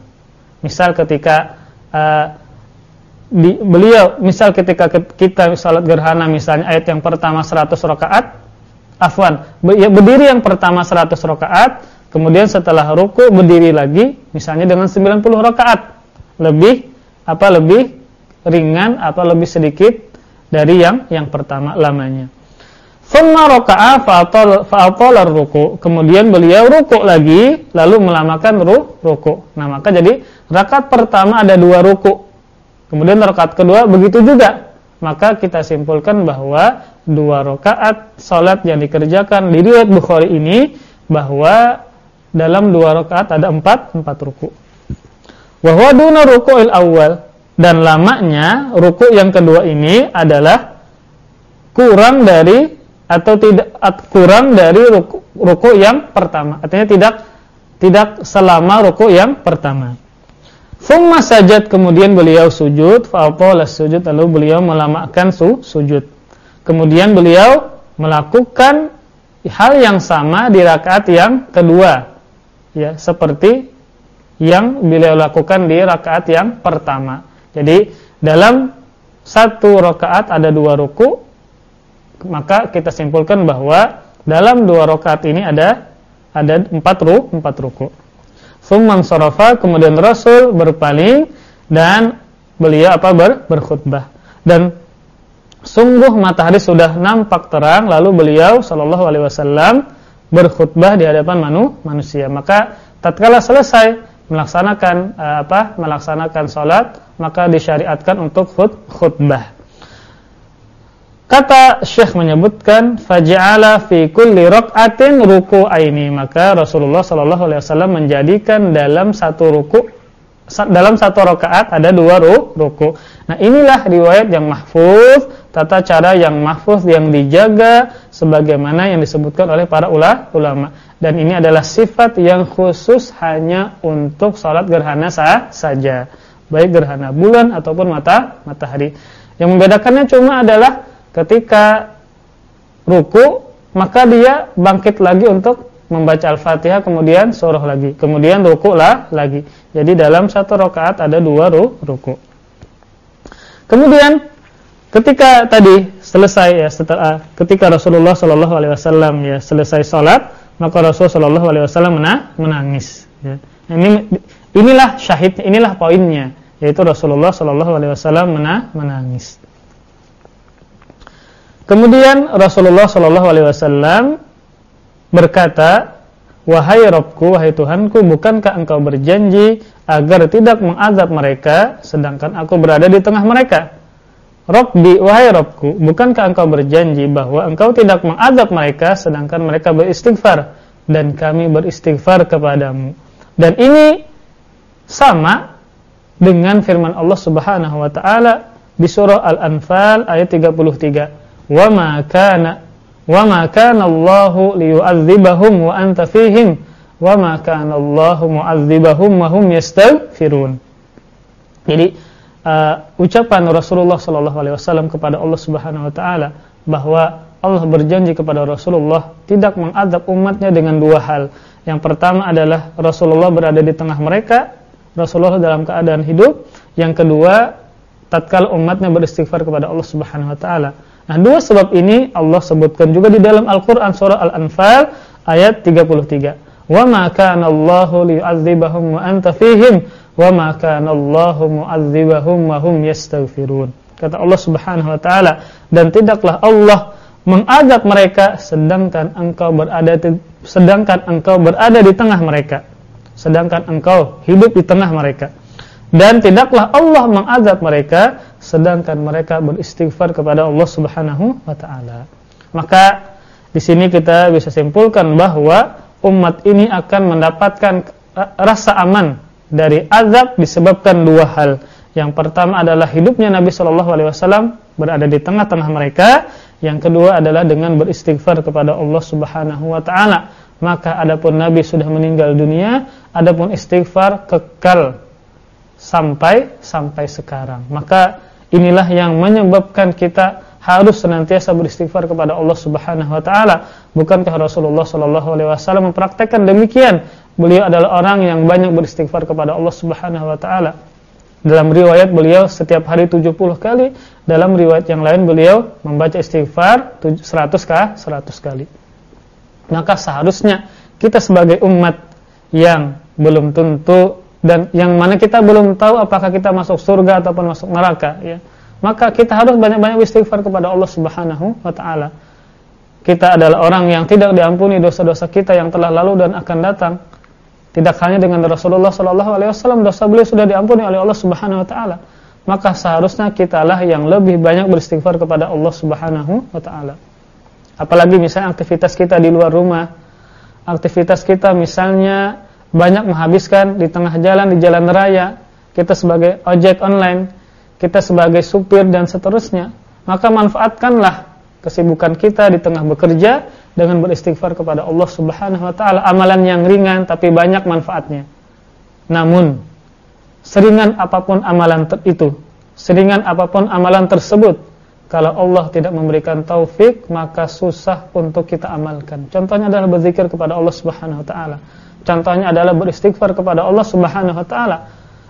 Misal ketika uh, di, beliau, misal ketika kita salat gerhana misalnya ayat yang pertama 100 rakaat, afwan, ya, berdiri yang pertama 100 rakaat, kemudian setelah ruku berdiri lagi misalnya dengan 90 rakaat. Lebih apa lebih ringan atau lebih sedikit dari yang yang pertama lamanya. Thumma raka'a fa'atala ruku. Kemudian beliau ruku lagi lalu melamakan ru, ruku. Nah, maka jadi rakaat pertama ada dua ruku. Kemudian rakaat kedua begitu juga. Maka kita simpulkan bahwa dua rakaat salat yang dikerjakan di riwayat Bukhari ini bahwa dalam dua rakaat ada empat empat ruku. Wa huwa duna ruku'il awal dan lamanya ruku yang kedua ini adalah kurang dari atau tidak kurang dari ruku, ruku yang pertama. Artinya tidak tidak selama ruku yang pertama. Thumma sajad kemudian beliau sujud, fa'atala sujud lalu beliau melamakan su, sujud. Kemudian beliau melakukan hal yang sama di rakaat yang kedua. Ya, seperti yang beliau lakukan di rakaat yang pertama. Jadi dalam satu rakaat ada dua ruku, maka kita simpulkan bahwa dalam dua rakaat ini ada ada empat ru empat ruku. Thumman sarafa kemudian Rasul berpaling dan beliau apa ber, berkhutbah dan sungguh matahari sudah nampak terang lalu beliau sallallahu alaihi wasallam berkhutbah di hadapan manu, manusia. Maka tatkala selesai melaksanakan uh, apa melaksanakan salat maka disyariatkan untuk khut, khutbah. Kata Syekh menyebutkan faj'ala fi kulli rak'atin ruku'aini. Maka Rasulullah sallallahu alaihi wasallam menjadikan dalam satu ruku dalam satu rakaat ada dua ruku. Nah, inilah riwayat yang mahfuz, tata cara yang mahfuz yang dijaga sebagaimana yang disebutkan oleh para ulama. Dan ini adalah sifat yang khusus hanya untuk salat gerhana sah saja, baik gerhana bulan ataupun mata matahari. Yang membedakannya cuma adalah ketika ruku maka dia bangkit lagi untuk membaca Al-Fatihah kemudian surah lagi. Kemudian ruku lah lagi. Jadi dalam satu rakaat ada dua ru, ruku. Kemudian ketika tadi selesai ya setelah ketika Rasulullah Shallallahu Alaihi Wasallam ya selesai sholat maka Rasulullah Shallallahu Alaihi Wasallam menangis ya. ini inilah syahid inilah poinnya yaitu Rasulullah Shallallahu Alaihi Wasallam menangis. Kemudian Rasulullah Shallallahu Alaihi Wasallam berkata, wahai Robku, wahai Tuhanku, bukankah engkau berjanji agar tidak mengazab mereka, sedangkan aku berada di tengah mereka? Rabbi, wahai Rabbku, bukankah engkau berjanji bahwa engkau tidak mengazab mereka sedangkan mereka beristighfar dan kami beristighfar kepadamu. Dan ini sama dengan firman Allah Subhanahu wa taala di surah Al-Anfal ayat 33. Wa ma wa ma kana Allahu liyu'adzibahum wa anta fihim wa ma kana Allahu. Jadi uh, ucapan Rasulullah sallallahu alaihi wasallam kepada Allah Subhanahu wa taala bahwa Allah berjanji kepada Rasulullah tidak mengadab umatnya dengan dua hal. Yang pertama adalah Rasulullah berada di tengah mereka, Rasulullah dalam keadaan hidup. Yang kedua, tatkala umatnya beristighfar kepada Allah Subhanahu wa taala. Nah, dua sebab ini Allah sebutkan juga di dalam Al-Qur'an surah Al-Anfal ayat 33. Wa ma kana Allahu liyu'adzibahum wa anta fihim wa ma kana Allahu mu'adzibahum wa hum yastaghfirun. Kata Allah Subhanahu wa taala, dan tidaklah Allah mengadab mereka sedangkan engkau berada di, sedangkan engkau berada di tengah mereka. Sedangkan engkau hidup di tengah mereka. Dan tidaklah Allah mengadab mereka sedangkan mereka beristighfar kepada Allah Subhanahu wa taala. Maka di sini kita bisa simpulkan bahwa umat ini akan mendapatkan rasa aman dari azab disebabkan dua hal. Yang pertama adalah hidupnya Nabi Shallallahu Alaihi Wasallam berada di tengah-tengah mereka. Yang kedua adalah dengan beristighfar kepada Allah Subhanahu Wa Taala. Maka adapun Nabi sudah meninggal dunia, adapun istighfar kekal sampai sampai sekarang. Maka inilah yang menyebabkan kita harus senantiasa beristighfar kepada Allah Subhanahu wa taala. Bukankah Rasulullah sallallahu alaihi wasallam mempraktekkan demikian? Beliau adalah orang yang banyak beristighfar kepada Allah Subhanahu wa taala. Dalam riwayat beliau setiap hari 70 kali, dalam riwayat yang lain beliau membaca istighfar 100 kah? 100 kali. Maka seharusnya kita sebagai umat yang belum tentu dan yang mana kita belum tahu apakah kita masuk surga ataupun masuk neraka ya. Maka kita harus banyak-banyak istighfar kepada Allah Subhanahu wa taala. Kita adalah orang yang tidak diampuni dosa-dosa kita yang telah lalu dan akan datang tidak hanya dengan Rasulullah Shallallahu Alaihi Wasallam dosa beliau sudah diampuni oleh Allah Subhanahu Wa Taala. Maka seharusnya kitalah yang lebih banyak beristighfar kepada Allah Subhanahu Wa Taala. Apalagi misalnya aktivitas kita di luar rumah, aktivitas kita misalnya banyak menghabiskan di tengah jalan di jalan raya, kita sebagai ojek online, kita sebagai supir dan seterusnya, maka manfaatkanlah kesibukan kita di tengah bekerja dengan beristighfar kepada Allah Subhanahu wa taala, amalan yang ringan tapi banyak manfaatnya. Namun, seringan apa pun amalan itu, seringan apa pun amalan tersebut, kalau Allah tidak memberikan taufik, maka susah untuk kita amalkan. Contohnya adalah berzikir kepada Allah Subhanahu wa taala. Contohnya adalah beristighfar kepada Allah Subhanahu wa taala.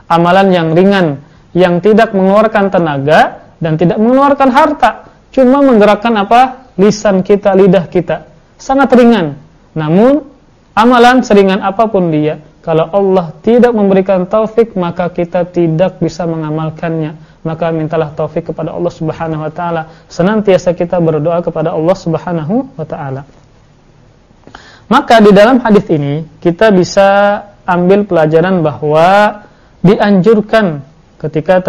Amalan yang ringan, yang tidak mengeluarkan tenaga dan tidak mengeluarkan harta, cuma menggerakkan apa? lisan kita, lidah kita sangat ringan. Namun amalan seringan apa pun dia, kalau Allah tidak memberikan taufik maka kita tidak bisa mengamalkannya. Maka mintalah taufik kepada Allah Subhanahu wa taala. Senantiasa kita berdoa kepada Allah Subhanahu wa taala. Maka di dalam hadis ini kita bisa ambil pelajaran bahwa dianjurkan ketika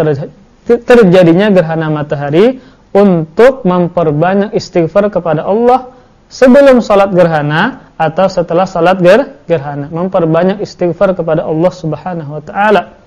terjadinya gerhana matahari untuk memperbanyak istighfar kepada Allah sebelum salat gerhana atau setelah salat ger gerhana memperbanyak istighfar kepada Allah Subhanahu wa taala.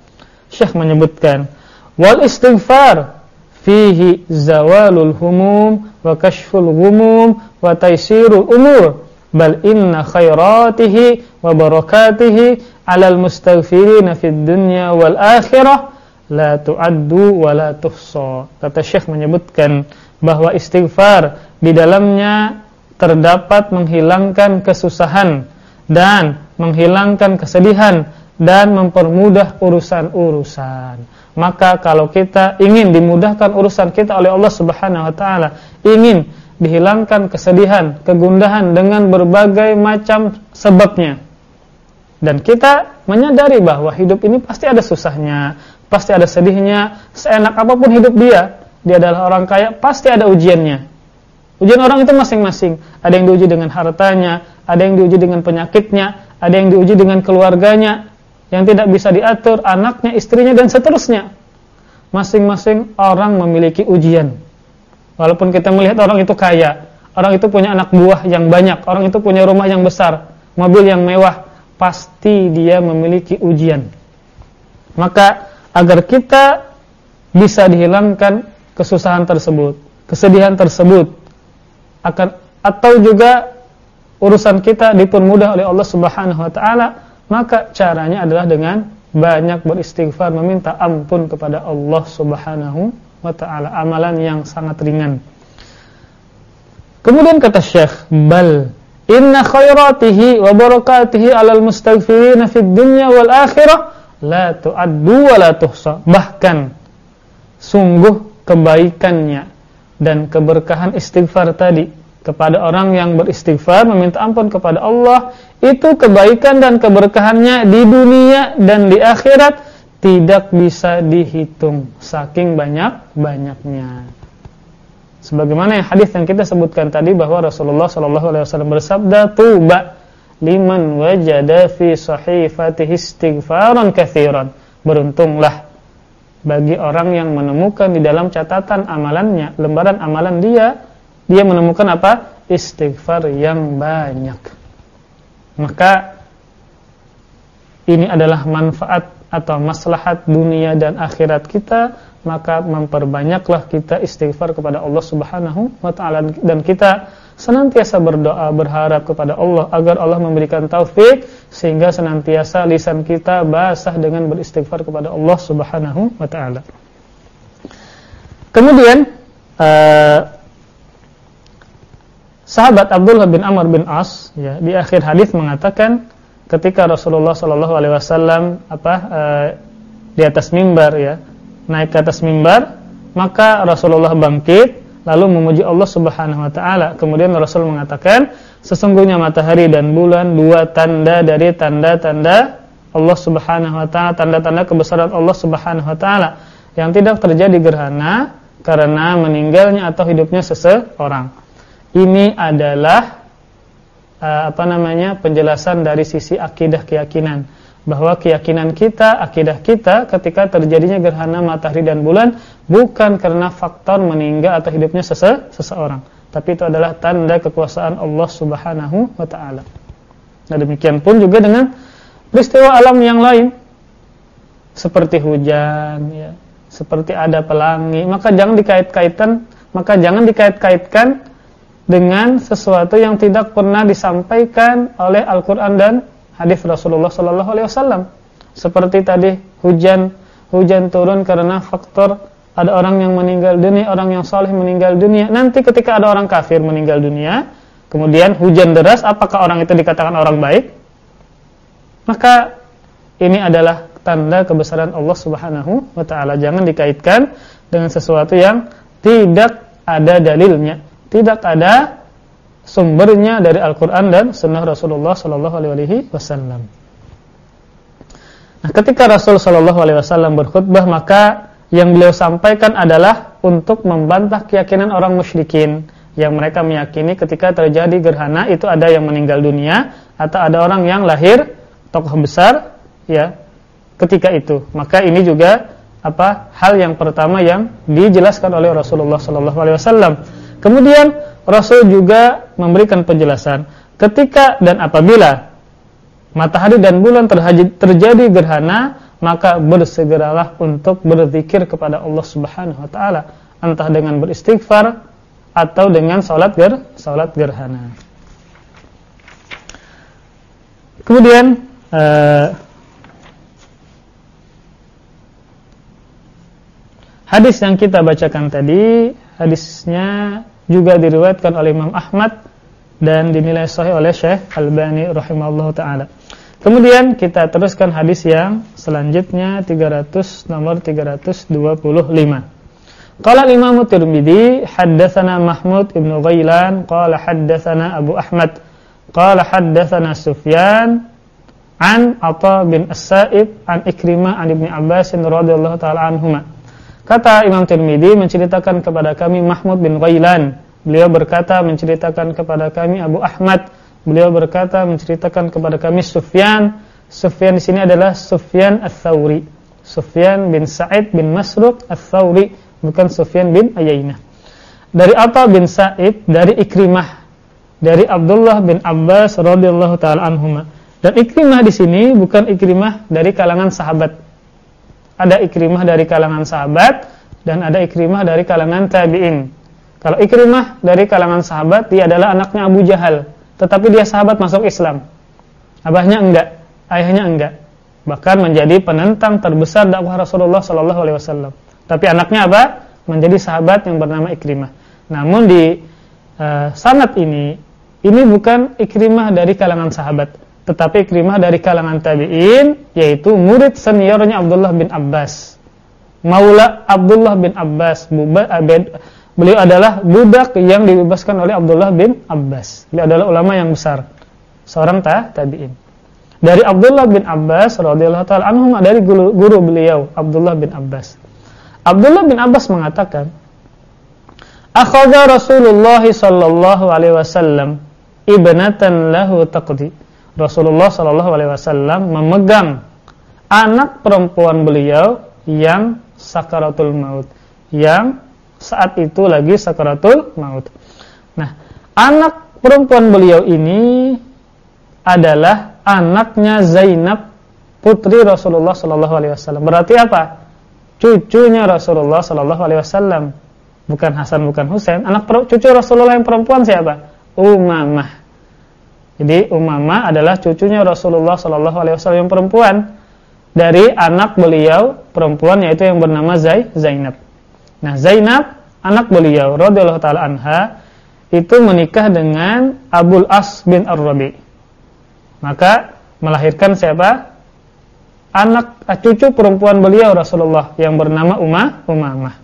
Syekh menyebutkan wal istighfar fihi zawalul humum wa kashful ghumum wa taysirul umur bal inna khairatihi wa barakatihi 'alal mustaghfirina fid dunya wal akhirah la tu'addu wa la tuhsa. Kata Syekh menyebutkan bahwa istighfar di dalamnya terdapat menghilangkan kesusahan dan menghilangkan kesedihan dan mempermudah urusan-urusan. Maka kalau kita ingin dimudahkan urusan kita oleh Allah Subhanahu wa taala, ingin dihilangkan kesedihan, kegundahan dengan berbagai macam sebabnya. Dan kita menyadari bahwa hidup ini pasti ada susahnya, pasti ada sedihnya, seenak apa pun hidup dia, dia adalah orang kaya, pasti ada ujiannya. Ujian orang itu masing-masing. Ada yang diuji dengan hartanya, ada yang diuji dengan penyakitnya, ada yang diuji dengan keluarganya yang tidak bisa diatur, anaknya, istrinya dan seterusnya. masing-masing orang memiliki ujian. Walaupun kita melihat orang itu kaya, orang itu punya anak buah yang banyak, orang itu punya rumah yang besar, mobil yang mewah, pasti dia memiliki ujian. Maka agar kita bisa dihilangkan kesusahan tersebut, kesedihan tersebut akan atau juga urusan kita dipermudah oleh Allah Subhanahu wa taala, maka caranya adalah dengan banyak beristighfar meminta ampun kepada Allah Subhanahu wa taala amalan yang sangat ringan. Kemudian kata Syekh bal inna khairatihi wa barakatihi 'alal mustaghfirin fid dunya wal akhirah la tu'addu wa la tuhsa. Bahkan sungguh kebaikannya dan keberkahan istighfar tadi kepada orang yang beristighfar meminta ampun kepada Allah itu kebaikan dan keberkahannya di dunia dan di akhirat tidak bisa dihitung saking banyak-banyaknya. Sebagaimana yang hadis yang kita sebutkan tadi bahwa Rasulullah sallallahu alaihi wasallam bersabda tuba liman wajada fi sahifatihi istighfaran katsiran. Beruntunglah bagi orang yang menemukan di dalam catatan amalannya, lembaran amalan dia dia menemukan apa? Istighfar yang banyak. Maka ini adalah manfaat atau maslahat dunia dan akhirat kita, maka memperbanyaklah kita istighfar kepada Allah Subhanahu wa taala dan kita senantiasa berdoa berharap kepada Allah agar Allah memberikan taufik sehingga senantiasa lisan kita basah dengan beristighfar kepada Allah Subhanahu wa taala. Kemudian uh, Sahabat Abdullah bin Amr bin As ya di akhir hadis mengatakan ketika Rasulullah Shallallahu alaihi wasallam apa e, di atas mimbar ya, naik ke atas mimbar, maka Rasulullah bangkit lalu memuji Allah Subhanahu wa taala. Kemudian Rasul mengatakan, sesungguhnya matahari dan bulan dua tanda dari tanda-tanda Allah Subhanahu wa taala, tanda-tanda kebesaran Allah Subhanahu wa taala yang tidak terjadi gerhana karena meninggalnya atau hidupnya seseorang ini adalah uh, apa namanya penjelasan dari sisi akidah keyakinan. Bahwa keyakinan kita, akidah kita ketika terjadinya gerhana matahari dan bulan bukan karena faktor meninggal atau hidupnya sese seseorang, tapi itu adalah tanda kekuasaan Allah Subhanahu wa taala. Nah, demikian pun juga dengan peristiwa alam yang lain. Seperti hujan ya, seperti ada pelangi, maka jangan dikait-kaitkan, maka jangan dikait-kaitkan dengan sesuatu yang tidak pernah disampaikan oleh Al-Qur'an dan hadis Rasulullah sallallahu alaihi wasallam. Seperti tadi hujan hujan turun karena faktor ada orang yang meninggal dunia, orang yang saleh meninggal dunia. Nanti ketika ada orang kafir meninggal dunia, kemudian hujan deras, apakah orang itu dikatakan orang baik? Maka ini adalah tanda kebesaran Allah Subhanahu wa taala. Jangan dikaitkan dengan sesuatu yang tidak ada dalilnya tidak ada sumbernya dari Al-Quran dan Sunnah Rasulullah Sallallahu Alaihi Wasallam. Nah, ketika Rasul Sallallahu Alaihi Wasallam berkhutbah, maka yang beliau sampaikan adalah untuk membantah keyakinan orang musyrikin yang mereka meyakini ketika terjadi gerhana itu ada yang meninggal dunia atau ada orang yang lahir tokoh besar ya ketika itu. Maka ini juga apa hal yang pertama yang dijelaskan oleh Rasulullah Sallallahu Alaihi Wasallam Kemudian Rasul juga memberikan penjelasan ketika dan apabila matahari dan bulan terjadi gerhana maka bersegeralah untuk berzikir kepada Allah Subhanahu wa taala entah dengan beristighfar atau dengan salat ger salat gerhana. Kemudian uh, hadis yang kita bacakan tadi hadisnya juga diriwayatkan oleh Imam Ahmad dan dinilai sahih oleh Syekh Al-Albani rahimahullahu taala. Kemudian kita teruskan hadis yang selanjutnya 300 nomor 325. Qala Imam Tirmizi haddatsana Mahmud ibn Ghailan qala haddatsana Abu Ahmad qala haddatsana Sufyan an Atha bin As-Sa'ib an Ikrimah an Ibnu Abbas radhiyallahu taala anhuma Kata Imam Tirmidzi menceritakan kepada kami Mahmud bin Ghailan. Beliau berkata menceritakan kepada kami Abu Ahmad. Beliau berkata menceritakan kepada kami Sufyan. Sufyan di sini adalah Sufyan Ats-Tsauri. Sufyan bin Sa'id bin Masruq Ats-Tsauri, bukan Sufyan bin Uyainah. Dari Atha bin Sa'id dari Ikrimah dari Abdullah bin Abbas radhiyallahu taala anhuma. Dan Ikrimah di sini bukan Ikrimah dari kalangan sahabat. Ada Ikrimah dari kalangan sahabat dan ada Ikrimah dari kalangan tabi'in. Kalau Ikrimah dari kalangan sahabat dia adalah anaknya Abu Jahal, tetapi dia sahabat masuk Islam. Abahnya enggak, ayahnya enggak. Bahkan menjadi penentang terbesar dakwah Rasulullah sallallahu alaihi wasallam. Tapi anaknya apa? Menjadi sahabat yang bernama Ikrimah. Namun di uh, sanad ini ini bukan Ikrimah dari kalangan sahabat, tetapi Ikrimah dari kalangan tabi'in yaitu murid seniornya Abdullah bin Abbas. Maula Abdullah bin Abbas, beliau adalah budak yang dibebaskan oleh Abdullah bin Abbas. Beliau adalah ulama yang besar, seorang ta tabi'in. Dari Abdullah bin Abbas radhiyallahu taala anhu dari guru, guru beliau Abdullah bin Abbas. Abdullah bin Abbas mengatakan, akhadha Rasulullah sallallahu alaihi wasallam ibnatan lahu taqdi. Rasulullah sallallahu alaihi wasallam memegang anak perempuan beliau yang sakaratul maut, yang saat itu lagi sakaratul maut. Nah, anak perempuan beliau ini adalah anaknya Zainab putri Rasulullah sallallahu alaihi wasallam. Berarti apa? Cucunya Rasulullah sallallahu alaihi wasallam bukan Hasan bukan Husain anak cucu Rasulullah yang perempuan siapa Umamah jadi Umamah adalah cucunya Rasulullah Shallallahu Alaihi Wasallam yang perempuan dari anak beliau perempuan yaitu yang bernama Zai, Zainab. Nah Zainab anak beliau radhiyallahu taala anha itu menikah dengan Abul As bin Ar-Rabi. Maka melahirkan siapa? Anak cucu perempuan beliau Rasulullah yang bernama Umah Umamah.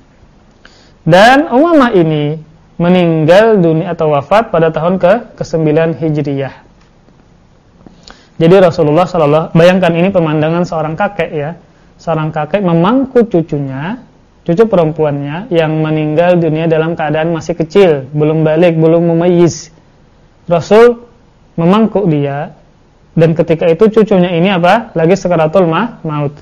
Dan Umamah ini meninggal dunia atau wafat pada tahun ke ke-9 Hijriyah. Jadi Rasulullah sallallahu bayangkan ini pemandangan seorang kakek ya. Seorang kakek memangku cucunya, cucu perempuannya yang meninggal dunia dalam keadaan masih kecil, belum balik, belum memayis. Rasul memangku dia dan ketika itu cucunya ini apa? Lagi sekaratul maut.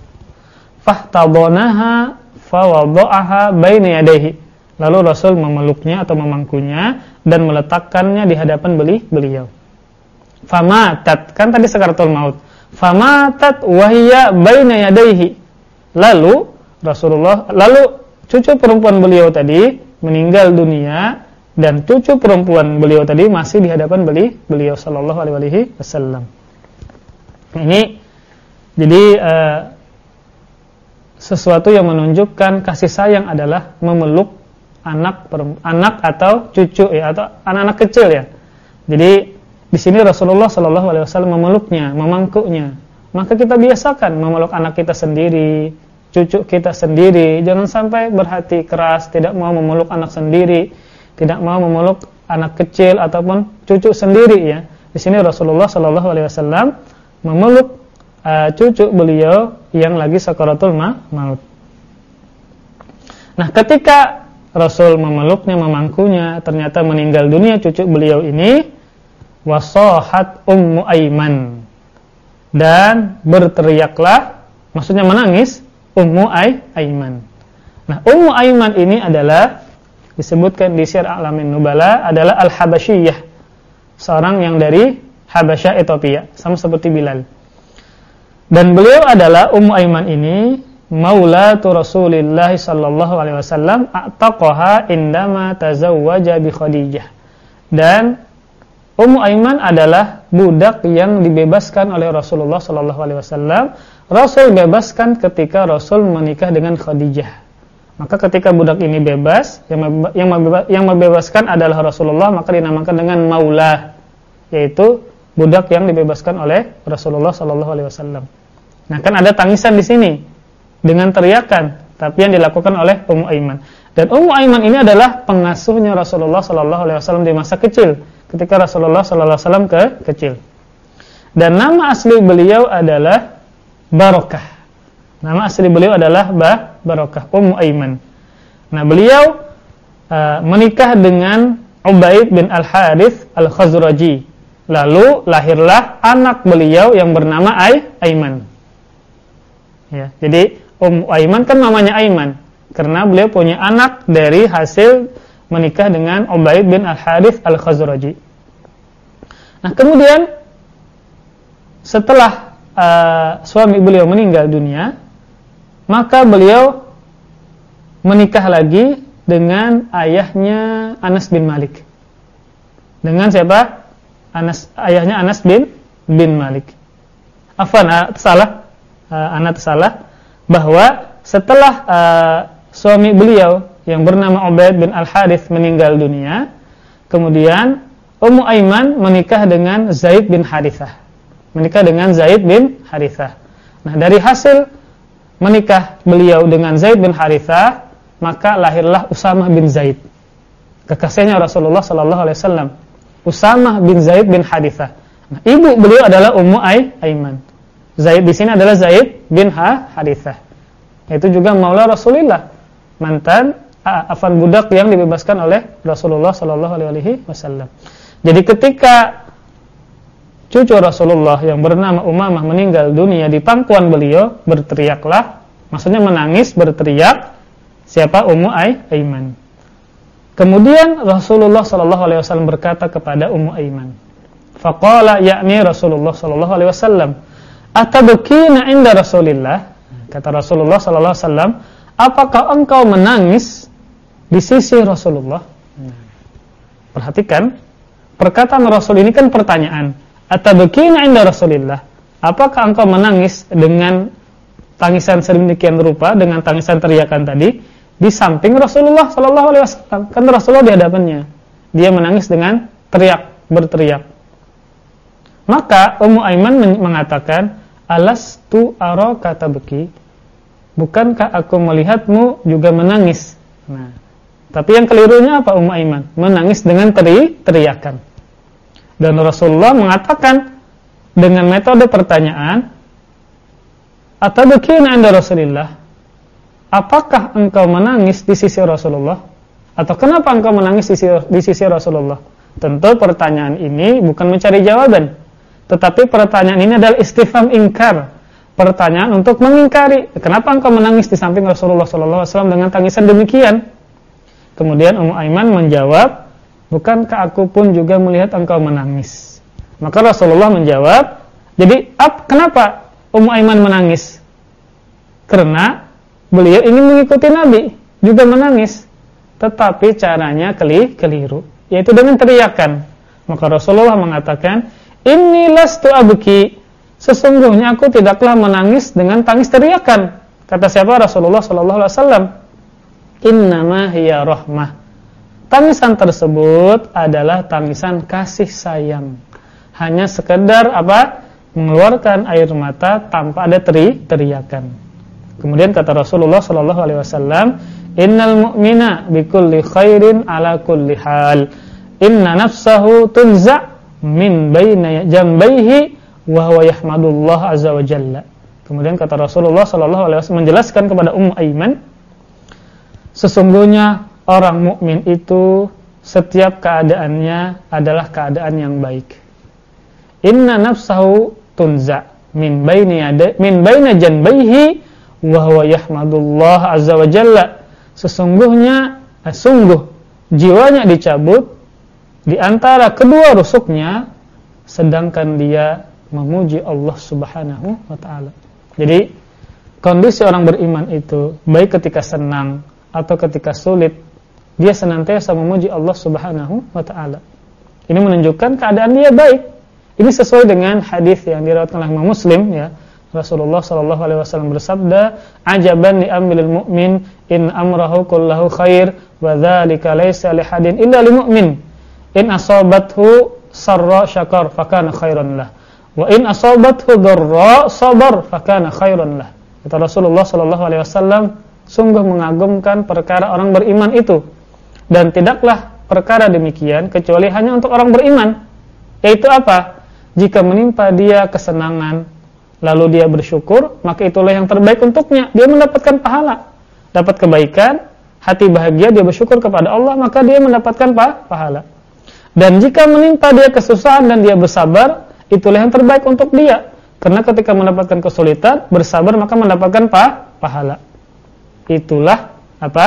Fahtabonaha fawadha'aha baina yadayhi Lalu Rasul memeluknya atau memangkunya dan meletakkannya di hadapan beli beliau. Famatat, kan tadi sekaratul maut. Famatat wahiyya baina yadayhi. Lalu Rasulullah, lalu cucu perempuan beliau tadi meninggal dunia dan cucu perempuan beliau tadi masih di hadapan beli beliau sallallahu alaihi wasallam. Ini jadi uh, sesuatu yang menunjukkan kasih sayang adalah memeluk anak anak atau cucu ya atau anak-anak kecil ya. Jadi di sini Rasulullah Shallallahu alaihi wasallam memeluknya, memangkuknya. Maka kita biasakan memeluk anak kita sendiri, cucu kita sendiri. Jangan sampai berhati keras tidak mau memeluk anak sendiri, tidak mau memeluk anak kecil ataupun cucu sendiri ya. Di sini Rasulullah Shallallahu alaihi wasallam memeluk uh, cucu beliau yang lagi sakaratul maut. Nah, ketika Rasul memeluknya, memangkunya, ternyata meninggal dunia cucu beliau ini wasohat ummu aiman. Dan berteriaklah maksudnya menangis ummu ay aiman. Nah ummu aiman ini adalah disebutkan di syiar alamin nubala adalah al habasyiyah seorang yang dari Habasyah Ethiopia sama seperti Bilal. Dan beliau adalah ummu aiman ini maulatu Rasulillah sallallahu alaihi wasallam a'taqaha indama tazawwaja bi Khadijah. Dan Ummu Aiman adalah budak yang dibebaskan oleh Rasulullah sallallahu alaihi wasallam. Rasul bebaskan ketika Rasul menikah dengan Khadijah. Maka ketika budak ini bebas, yang yang yang membebaskan adalah Rasulullah, maka dinamakan dengan maula, yaitu budak yang dibebaskan oleh Rasulullah sallallahu alaihi wasallam. Nah, kan ada tangisan di sini dengan teriakan, tapi yang dilakukan oleh Ummu Aiman. Dan Ummu Aiman ini adalah pengasuhnya Rasulullah sallallahu alaihi wasallam di masa kecil, ketika Rasulullah sallallahu alaihi wasallam ke kecil. Dan nama asli beliau adalah Barokah. Nama asli beliau adalah Bah Barokah, Ummu Aiman. Nah, beliau uh, menikah dengan Ubaid bin Al-Harith Al-Khazraji. Lalu lahirlah anak beliau yang bernama Ay Aiman. Ya, jadi Ummu Aiman kan namanya Aiman karena beliau punya anak dari hasil menikah dengan Ubaid bin Al-Harith Al-Khazraji. Nah, kemudian setelah uh, suami beliau meninggal dunia, maka beliau menikah lagi dengan ayahnya Anas bin Malik. Dengan siapa? Anas ayahnya Anas bin bin Malik. Afan, uh, salah. Uh, anak salah bahwa setelah uh, suami beliau yang bernama Ubaid bin Al-Harith meninggal dunia, kemudian Ummu Aiman menikah dengan Zaid bin Harithah. Menikah dengan Zaid bin Harithah. Nah, dari hasil menikah beliau dengan Zaid bin Harithah, maka lahirlah Usamah bin Zaid. Kekasihnya Rasulullah sallallahu alaihi wasallam. Usamah bin Zaid bin Harithah. Nah, ibu beliau adalah Ummu Aiman. Zaid di sini adalah Zaid bin ha Harithah. Itu juga maula Rasulullah, mantan afan budak yang dibebaskan oleh Rasulullah sallallahu alaihi wasallam. Jadi ketika cucu Rasulullah yang bernama Umamah meninggal dunia di pangkuan beliau, berteriaklah, maksudnya menangis, berteriak, siapa Ummu Aiman. Kemudian Rasulullah sallallahu alaihi wasallam berkata kepada Ummu Aiman, faqala yakni Rasulullah sallallahu alaihi wasallam, "Atabkina inda Rasulillah?" Kata Rasulullah sallallahu alaihi "Apakah engkau menangis di sisi Rasulullah. Perhatikan, perkataan Rasul ini kan pertanyaan. Atabkina inda Rasulillah? Apakah engkau menangis dengan tangisan sedemikian rupa dengan tangisan teriakan tadi di samping Rasulullah sallallahu alaihi wasallam? Kan Rasulullah di hadapannya. Dia menangis dengan teriak, berteriak. Maka Ummu Aiman mengatakan, "Alastu araka tabki?" Bukankah aku melihatmu juga menangis? Nah, tapi yang kelirunya apa Ummu Aiman? Menangis dengan teri teriakan. Dan Rasulullah mengatakan dengan metode pertanyaan, atau bagaimana anda Rasulullah? Apakah engkau menangis di sisi Rasulullah? Atau kenapa engkau menangis di sisi, di sisi Rasulullah? Tentu pertanyaan ini bukan mencari jawaban, tetapi pertanyaan ini adalah istifham ingkar, pertanyaan untuk mengingkari. Kenapa engkau menangis di samping Rasulullah SAW dengan tangisan demikian? Kemudian Ummu Aiman menjawab, "Bukankah aku pun juga melihat engkau menangis?" Maka Rasulullah menjawab, "Jadi, ap, kenapa Ummu Aiman menangis?" Karena beliau ingin mengikuti Nabi, juga menangis. Tetapi caranya keli keliru, yaitu dengan teriakan. Maka Rasulullah mengatakan, "Inni lastu abki." Sesungguhnya aku tidaklah menangis dengan tangis teriakan. Kata siapa? Rasulullah sallallahu alaihi wasallam innama hiya rahmah. Tangisan tersebut adalah tangisan kasih sayang. Hanya sekedar apa? mengeluarkan air mata tanpa ada teri teriakan. Kemudian kata Rasulullah sallallahu alaihi wasallam, "Innal mu'mina bikulli khairin ala kulli hal. Inna nafsahu tunza min baina jambaihi wa huwa yahmadullah azza wa jalla." Kemudian kata Rasulullah sallallahu alaihi wasallam menjelaskan kepada Ummu Aiman, Sesungguhnya orang mukmin itu setiap keadaannya adalah keadaan yang baik. Inna nafsahu tunza min baini min baina janbaihi wa huwa yahmadullah azza wa jalla. Sesungguhnya eh, sungguh jiwanya dicabut di antara kedua rusuknya sedangkan dia memuji Allah Subhanahu wa taala. Jadi kondisi orang beriman itu baik ketika senang atau ketika sulit dia senantiasa memuji Allah Subhanahu wa taala. Ini menunjukkan keadaan dia baik. Ini sesuai dengan hadis yang diriwayatkan oleh Muslim ya. Rasulullah sallallahu alaihi wasallam bersabda, "Ajaban li amril mu'min in amrahu kullahu khair wa dzalika laysa li hadin illa lil mu'min. In asabathu sarra syakar fakana khairan lah, wa in asabathu dharra sabar fakana khairan lah." Kata Rasulullah sallallahu alaihi wasallam, sungguh mengagumkan perkara orang beriman itu. Dan tidaklah perkara demikian kecuali hanya untuk orang beriman. Yaitu apa? Jika menimpa dia kesenangan lalu dia bersyukur maka itulah yang terbaik untuknya. Dia mendapatkan pahala dapat kebaikan hati bahagia dia bersyukur kepada Allah maka dia mendapatkan pahala dan jika menimpa dia kesusahan dan dia bersabar itulah yang terbaik untuk dia karena ketika mendapatkan kesulitan bersabar maka mendapatkan pahala. Itulah apa?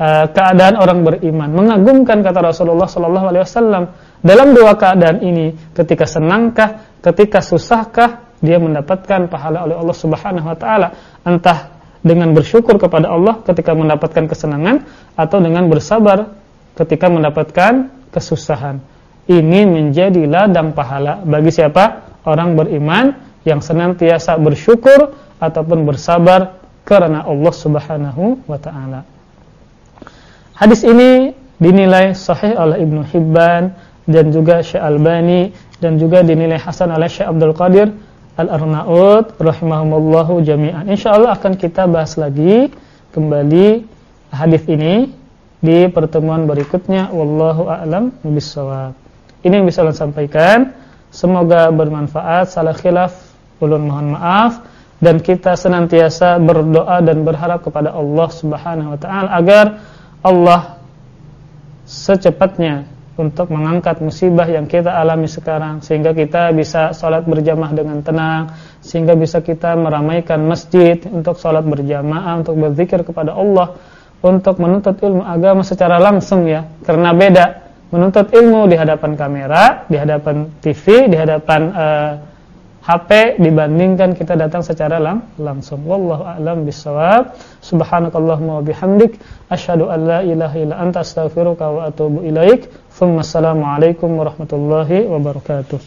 E, keadaan orang beriman, mengagumkan kata Rasulullah sallallahu alaihi wasallam. Dalam dua keadaan ini, ketika senangkah, ketika susahkah, dia mendapatkan pahala oleh Allah Subhanahu wa taala, entah dengan bersyukur kepada Allah ketika mendapatkan kesenangan atau dengan bersabar ketika mendapatkan kesusahan. Ini menjadi ladang pahala bagi siapa? Orang beriman yang senantiasa bersyukur ataupun bersabar karena Allah Subhanahu wa taala. Hadis ini dinilai sahih oleh Ibnu Hibban dan juga Syekh Albani dan juga dinilai hasan oleh Syekh Abdul Qadir Al-Arnaud rahimahumullahu jami'an. Insyaallah akan kita bahas lagi kembali hadis ini di pertemuan berikutnya wallahu a'lam bishawab. Ini yang bisa saya sampaikan. Semoga bermanfaat. Salah khilaf ulun mohon maaf dan kita senantiasa berdoa dan berharap kepada Allah Subhanahu wa taala agar Allah secepatnya untuk mengangkat musibah yang kita alami sekarang sehingga kita bisa sholat berjamaah dengan tenang sehingga bisa kita meramaikan masjid untuk sholat berjamaah untuk berzikir kepada Allah untuk menuntut ilmu agama secara langsung ya karena beda menuntut ilmu di hadapan kamera di hadapan TV di hadapan uh, HP dibandingkan kita datang secara lang langsung. Wallahu a'lam bissawab. Subhanakallahumma wa bihamdik asyhadu an la ilaha illa anta astaghfiruka wa atubu ilaik. Assalamualaikum warahmatullahi wabarakatuh.